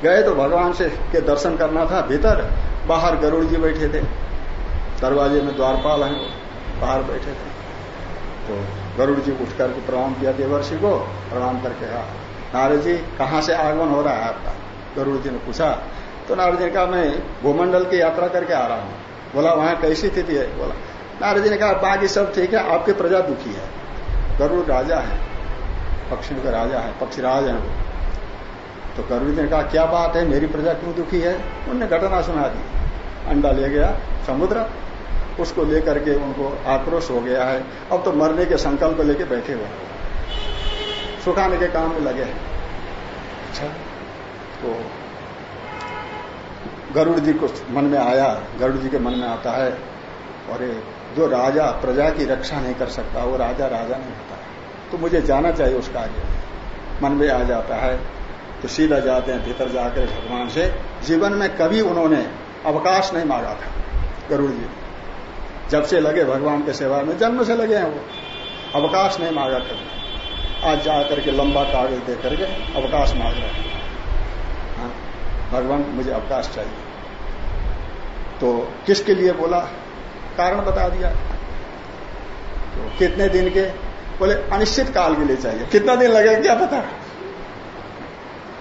गए तो भगवान से के दर्शन करना था, भीतर बाहर गरुड़ जी बैठे थे। दरवाजे में द्वारपाल हैं, बाहर बैठे थे। तो गरुड़ जी उठ करके प्रणाम किया देवर्षि को, प्रणाम करके कहा, नारद जी, कहाँ से आगमन हो रहा है आपका? गरुड़ जी ने पूछा तो नारद जी ने कहा, मैं भूमंडल की यात्रा करके आ रहा हूँ। बोला, वहाँ कैसी स्थिति है? बोला, नारद जी ने कहा, बाकी सब ठीक है, आपकी प्रजा दुखी है। गरुड़ राजा है पक्षियों का राजा है, पक्षीराज है वो। तो गरुड़ जी ने कहा, क्या बात है, मेरी प्रजा क्यों दुखी है? उनने घटना सुना दी। अंडा ले गया, समुद्र उसको लेकर के उनको आक्रोश हो गया है। अब तो मरने के संकल्प लेके बैठे हुए सुखाने के काम में लगे हैं। अच्छा। तो गरुड़ जी को मन में आया गरुड़ जी के मन में आता है और जो राजा प्रजा की रक्षा नहीं कर सकता वो राजा राजा नहीं होता। तो मुझे जाना चाहिए उस कार्य में मन में आ जाता है। तो सीधा जाते हैं भीतर जाकर भगवान से। जीवन में कभी उन्होंने अवकाश नहीं मांगा था गरुड़ जी। जब से लगे भगवान के सेवा में जन्म से लगे हैं वो। अवकाश नहीं मांगा कभी आज जा करके लंबा कागज़ दे करके अवकाश मांग रहे हैं। हाँ, भगवान मुझे अवकाश चाहिए। तो किसके लिए बोला? कारण बता दिया। तो कितने दिन के? बोले अनिश्चित काल के लिए चाहिए। कितना दिन लगेगा? क्या पता?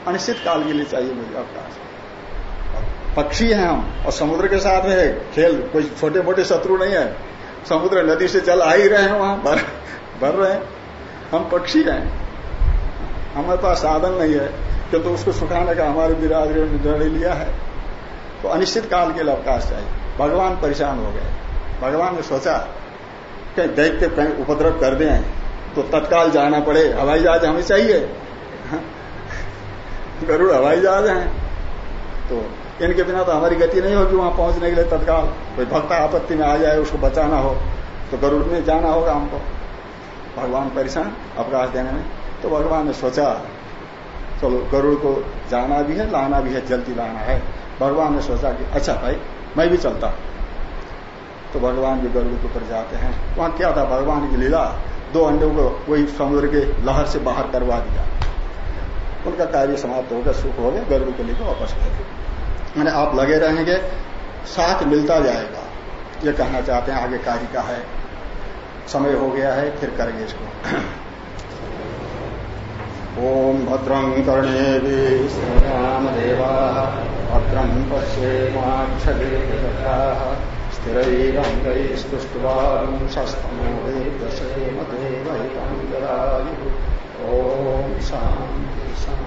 अनिश्चित काल के लिए चाहिए मुझे अवकाश। पक्षी हैं हम, और समुद्र के साथ है, खेल, कोई छोटे मोटे शत्रु नहीं है। समुद्र नदी से जल आ ही रहे हैं वहाँ, भर भर रहे हैं। हम पक्षी हैं। हमारे पास साधन नहीं है क्योंकि तो उसको सुखाने का हमारे बिरादरी ने निर्णय लिया है। तो अनिश्चित काल के लिए अवकाश चाहिए। भगवान परेशान हो गए। भगवान ने सोचा कहीं दैत्य कहीं उपद्रव कर दें तो तत्काल जाना पड़े। हवाई जहाज़ हमें चाहिए। गरुड़ हवाई जहाज़ है। तो इनके बिना तो हमारी गति नहीं होगी वहाँ पहुँचने के लिए तत्काल। कोई भक्त आपत्ति में आ जाए, उसको बचाना हो तो गरुड़ में जाना होगा हमको। भगवान परेशान, अवकाश देने में। तो भगवान ने सोचा, चलो गरुड़ को जाना भी है, लाना भी है, जल्दी लाना है। भगवान ने सोचा कि अच्छा भाई, मैं भी चलता। तो भगवान भी गरुड़ के ऊपर जाते हैं। वहाँ क्या था, भगवान की लीला, दो अंडों को वही समुद्र के लहर से बाहर करवा दिया। उनका कार्य समाप्त हो गया, सुख हो गया, गरुड़ को लेकर वापस गए मैंने आप लगे रहेंगे, साथ मिलता जाएगा। ये कहना चाहते हैं, आगे कार्य का है। समय हो गया है, फिर करेंगे इसको। ओम भद्रं कर्णे श्रीराम देवा भद्रं पश्येमाक्षरा स्थिरैरङ्गैस्तुष्ट्वांशस्तमोदेवसेमदेवैताङ्गरायु ॐ शान्ति शान्ति।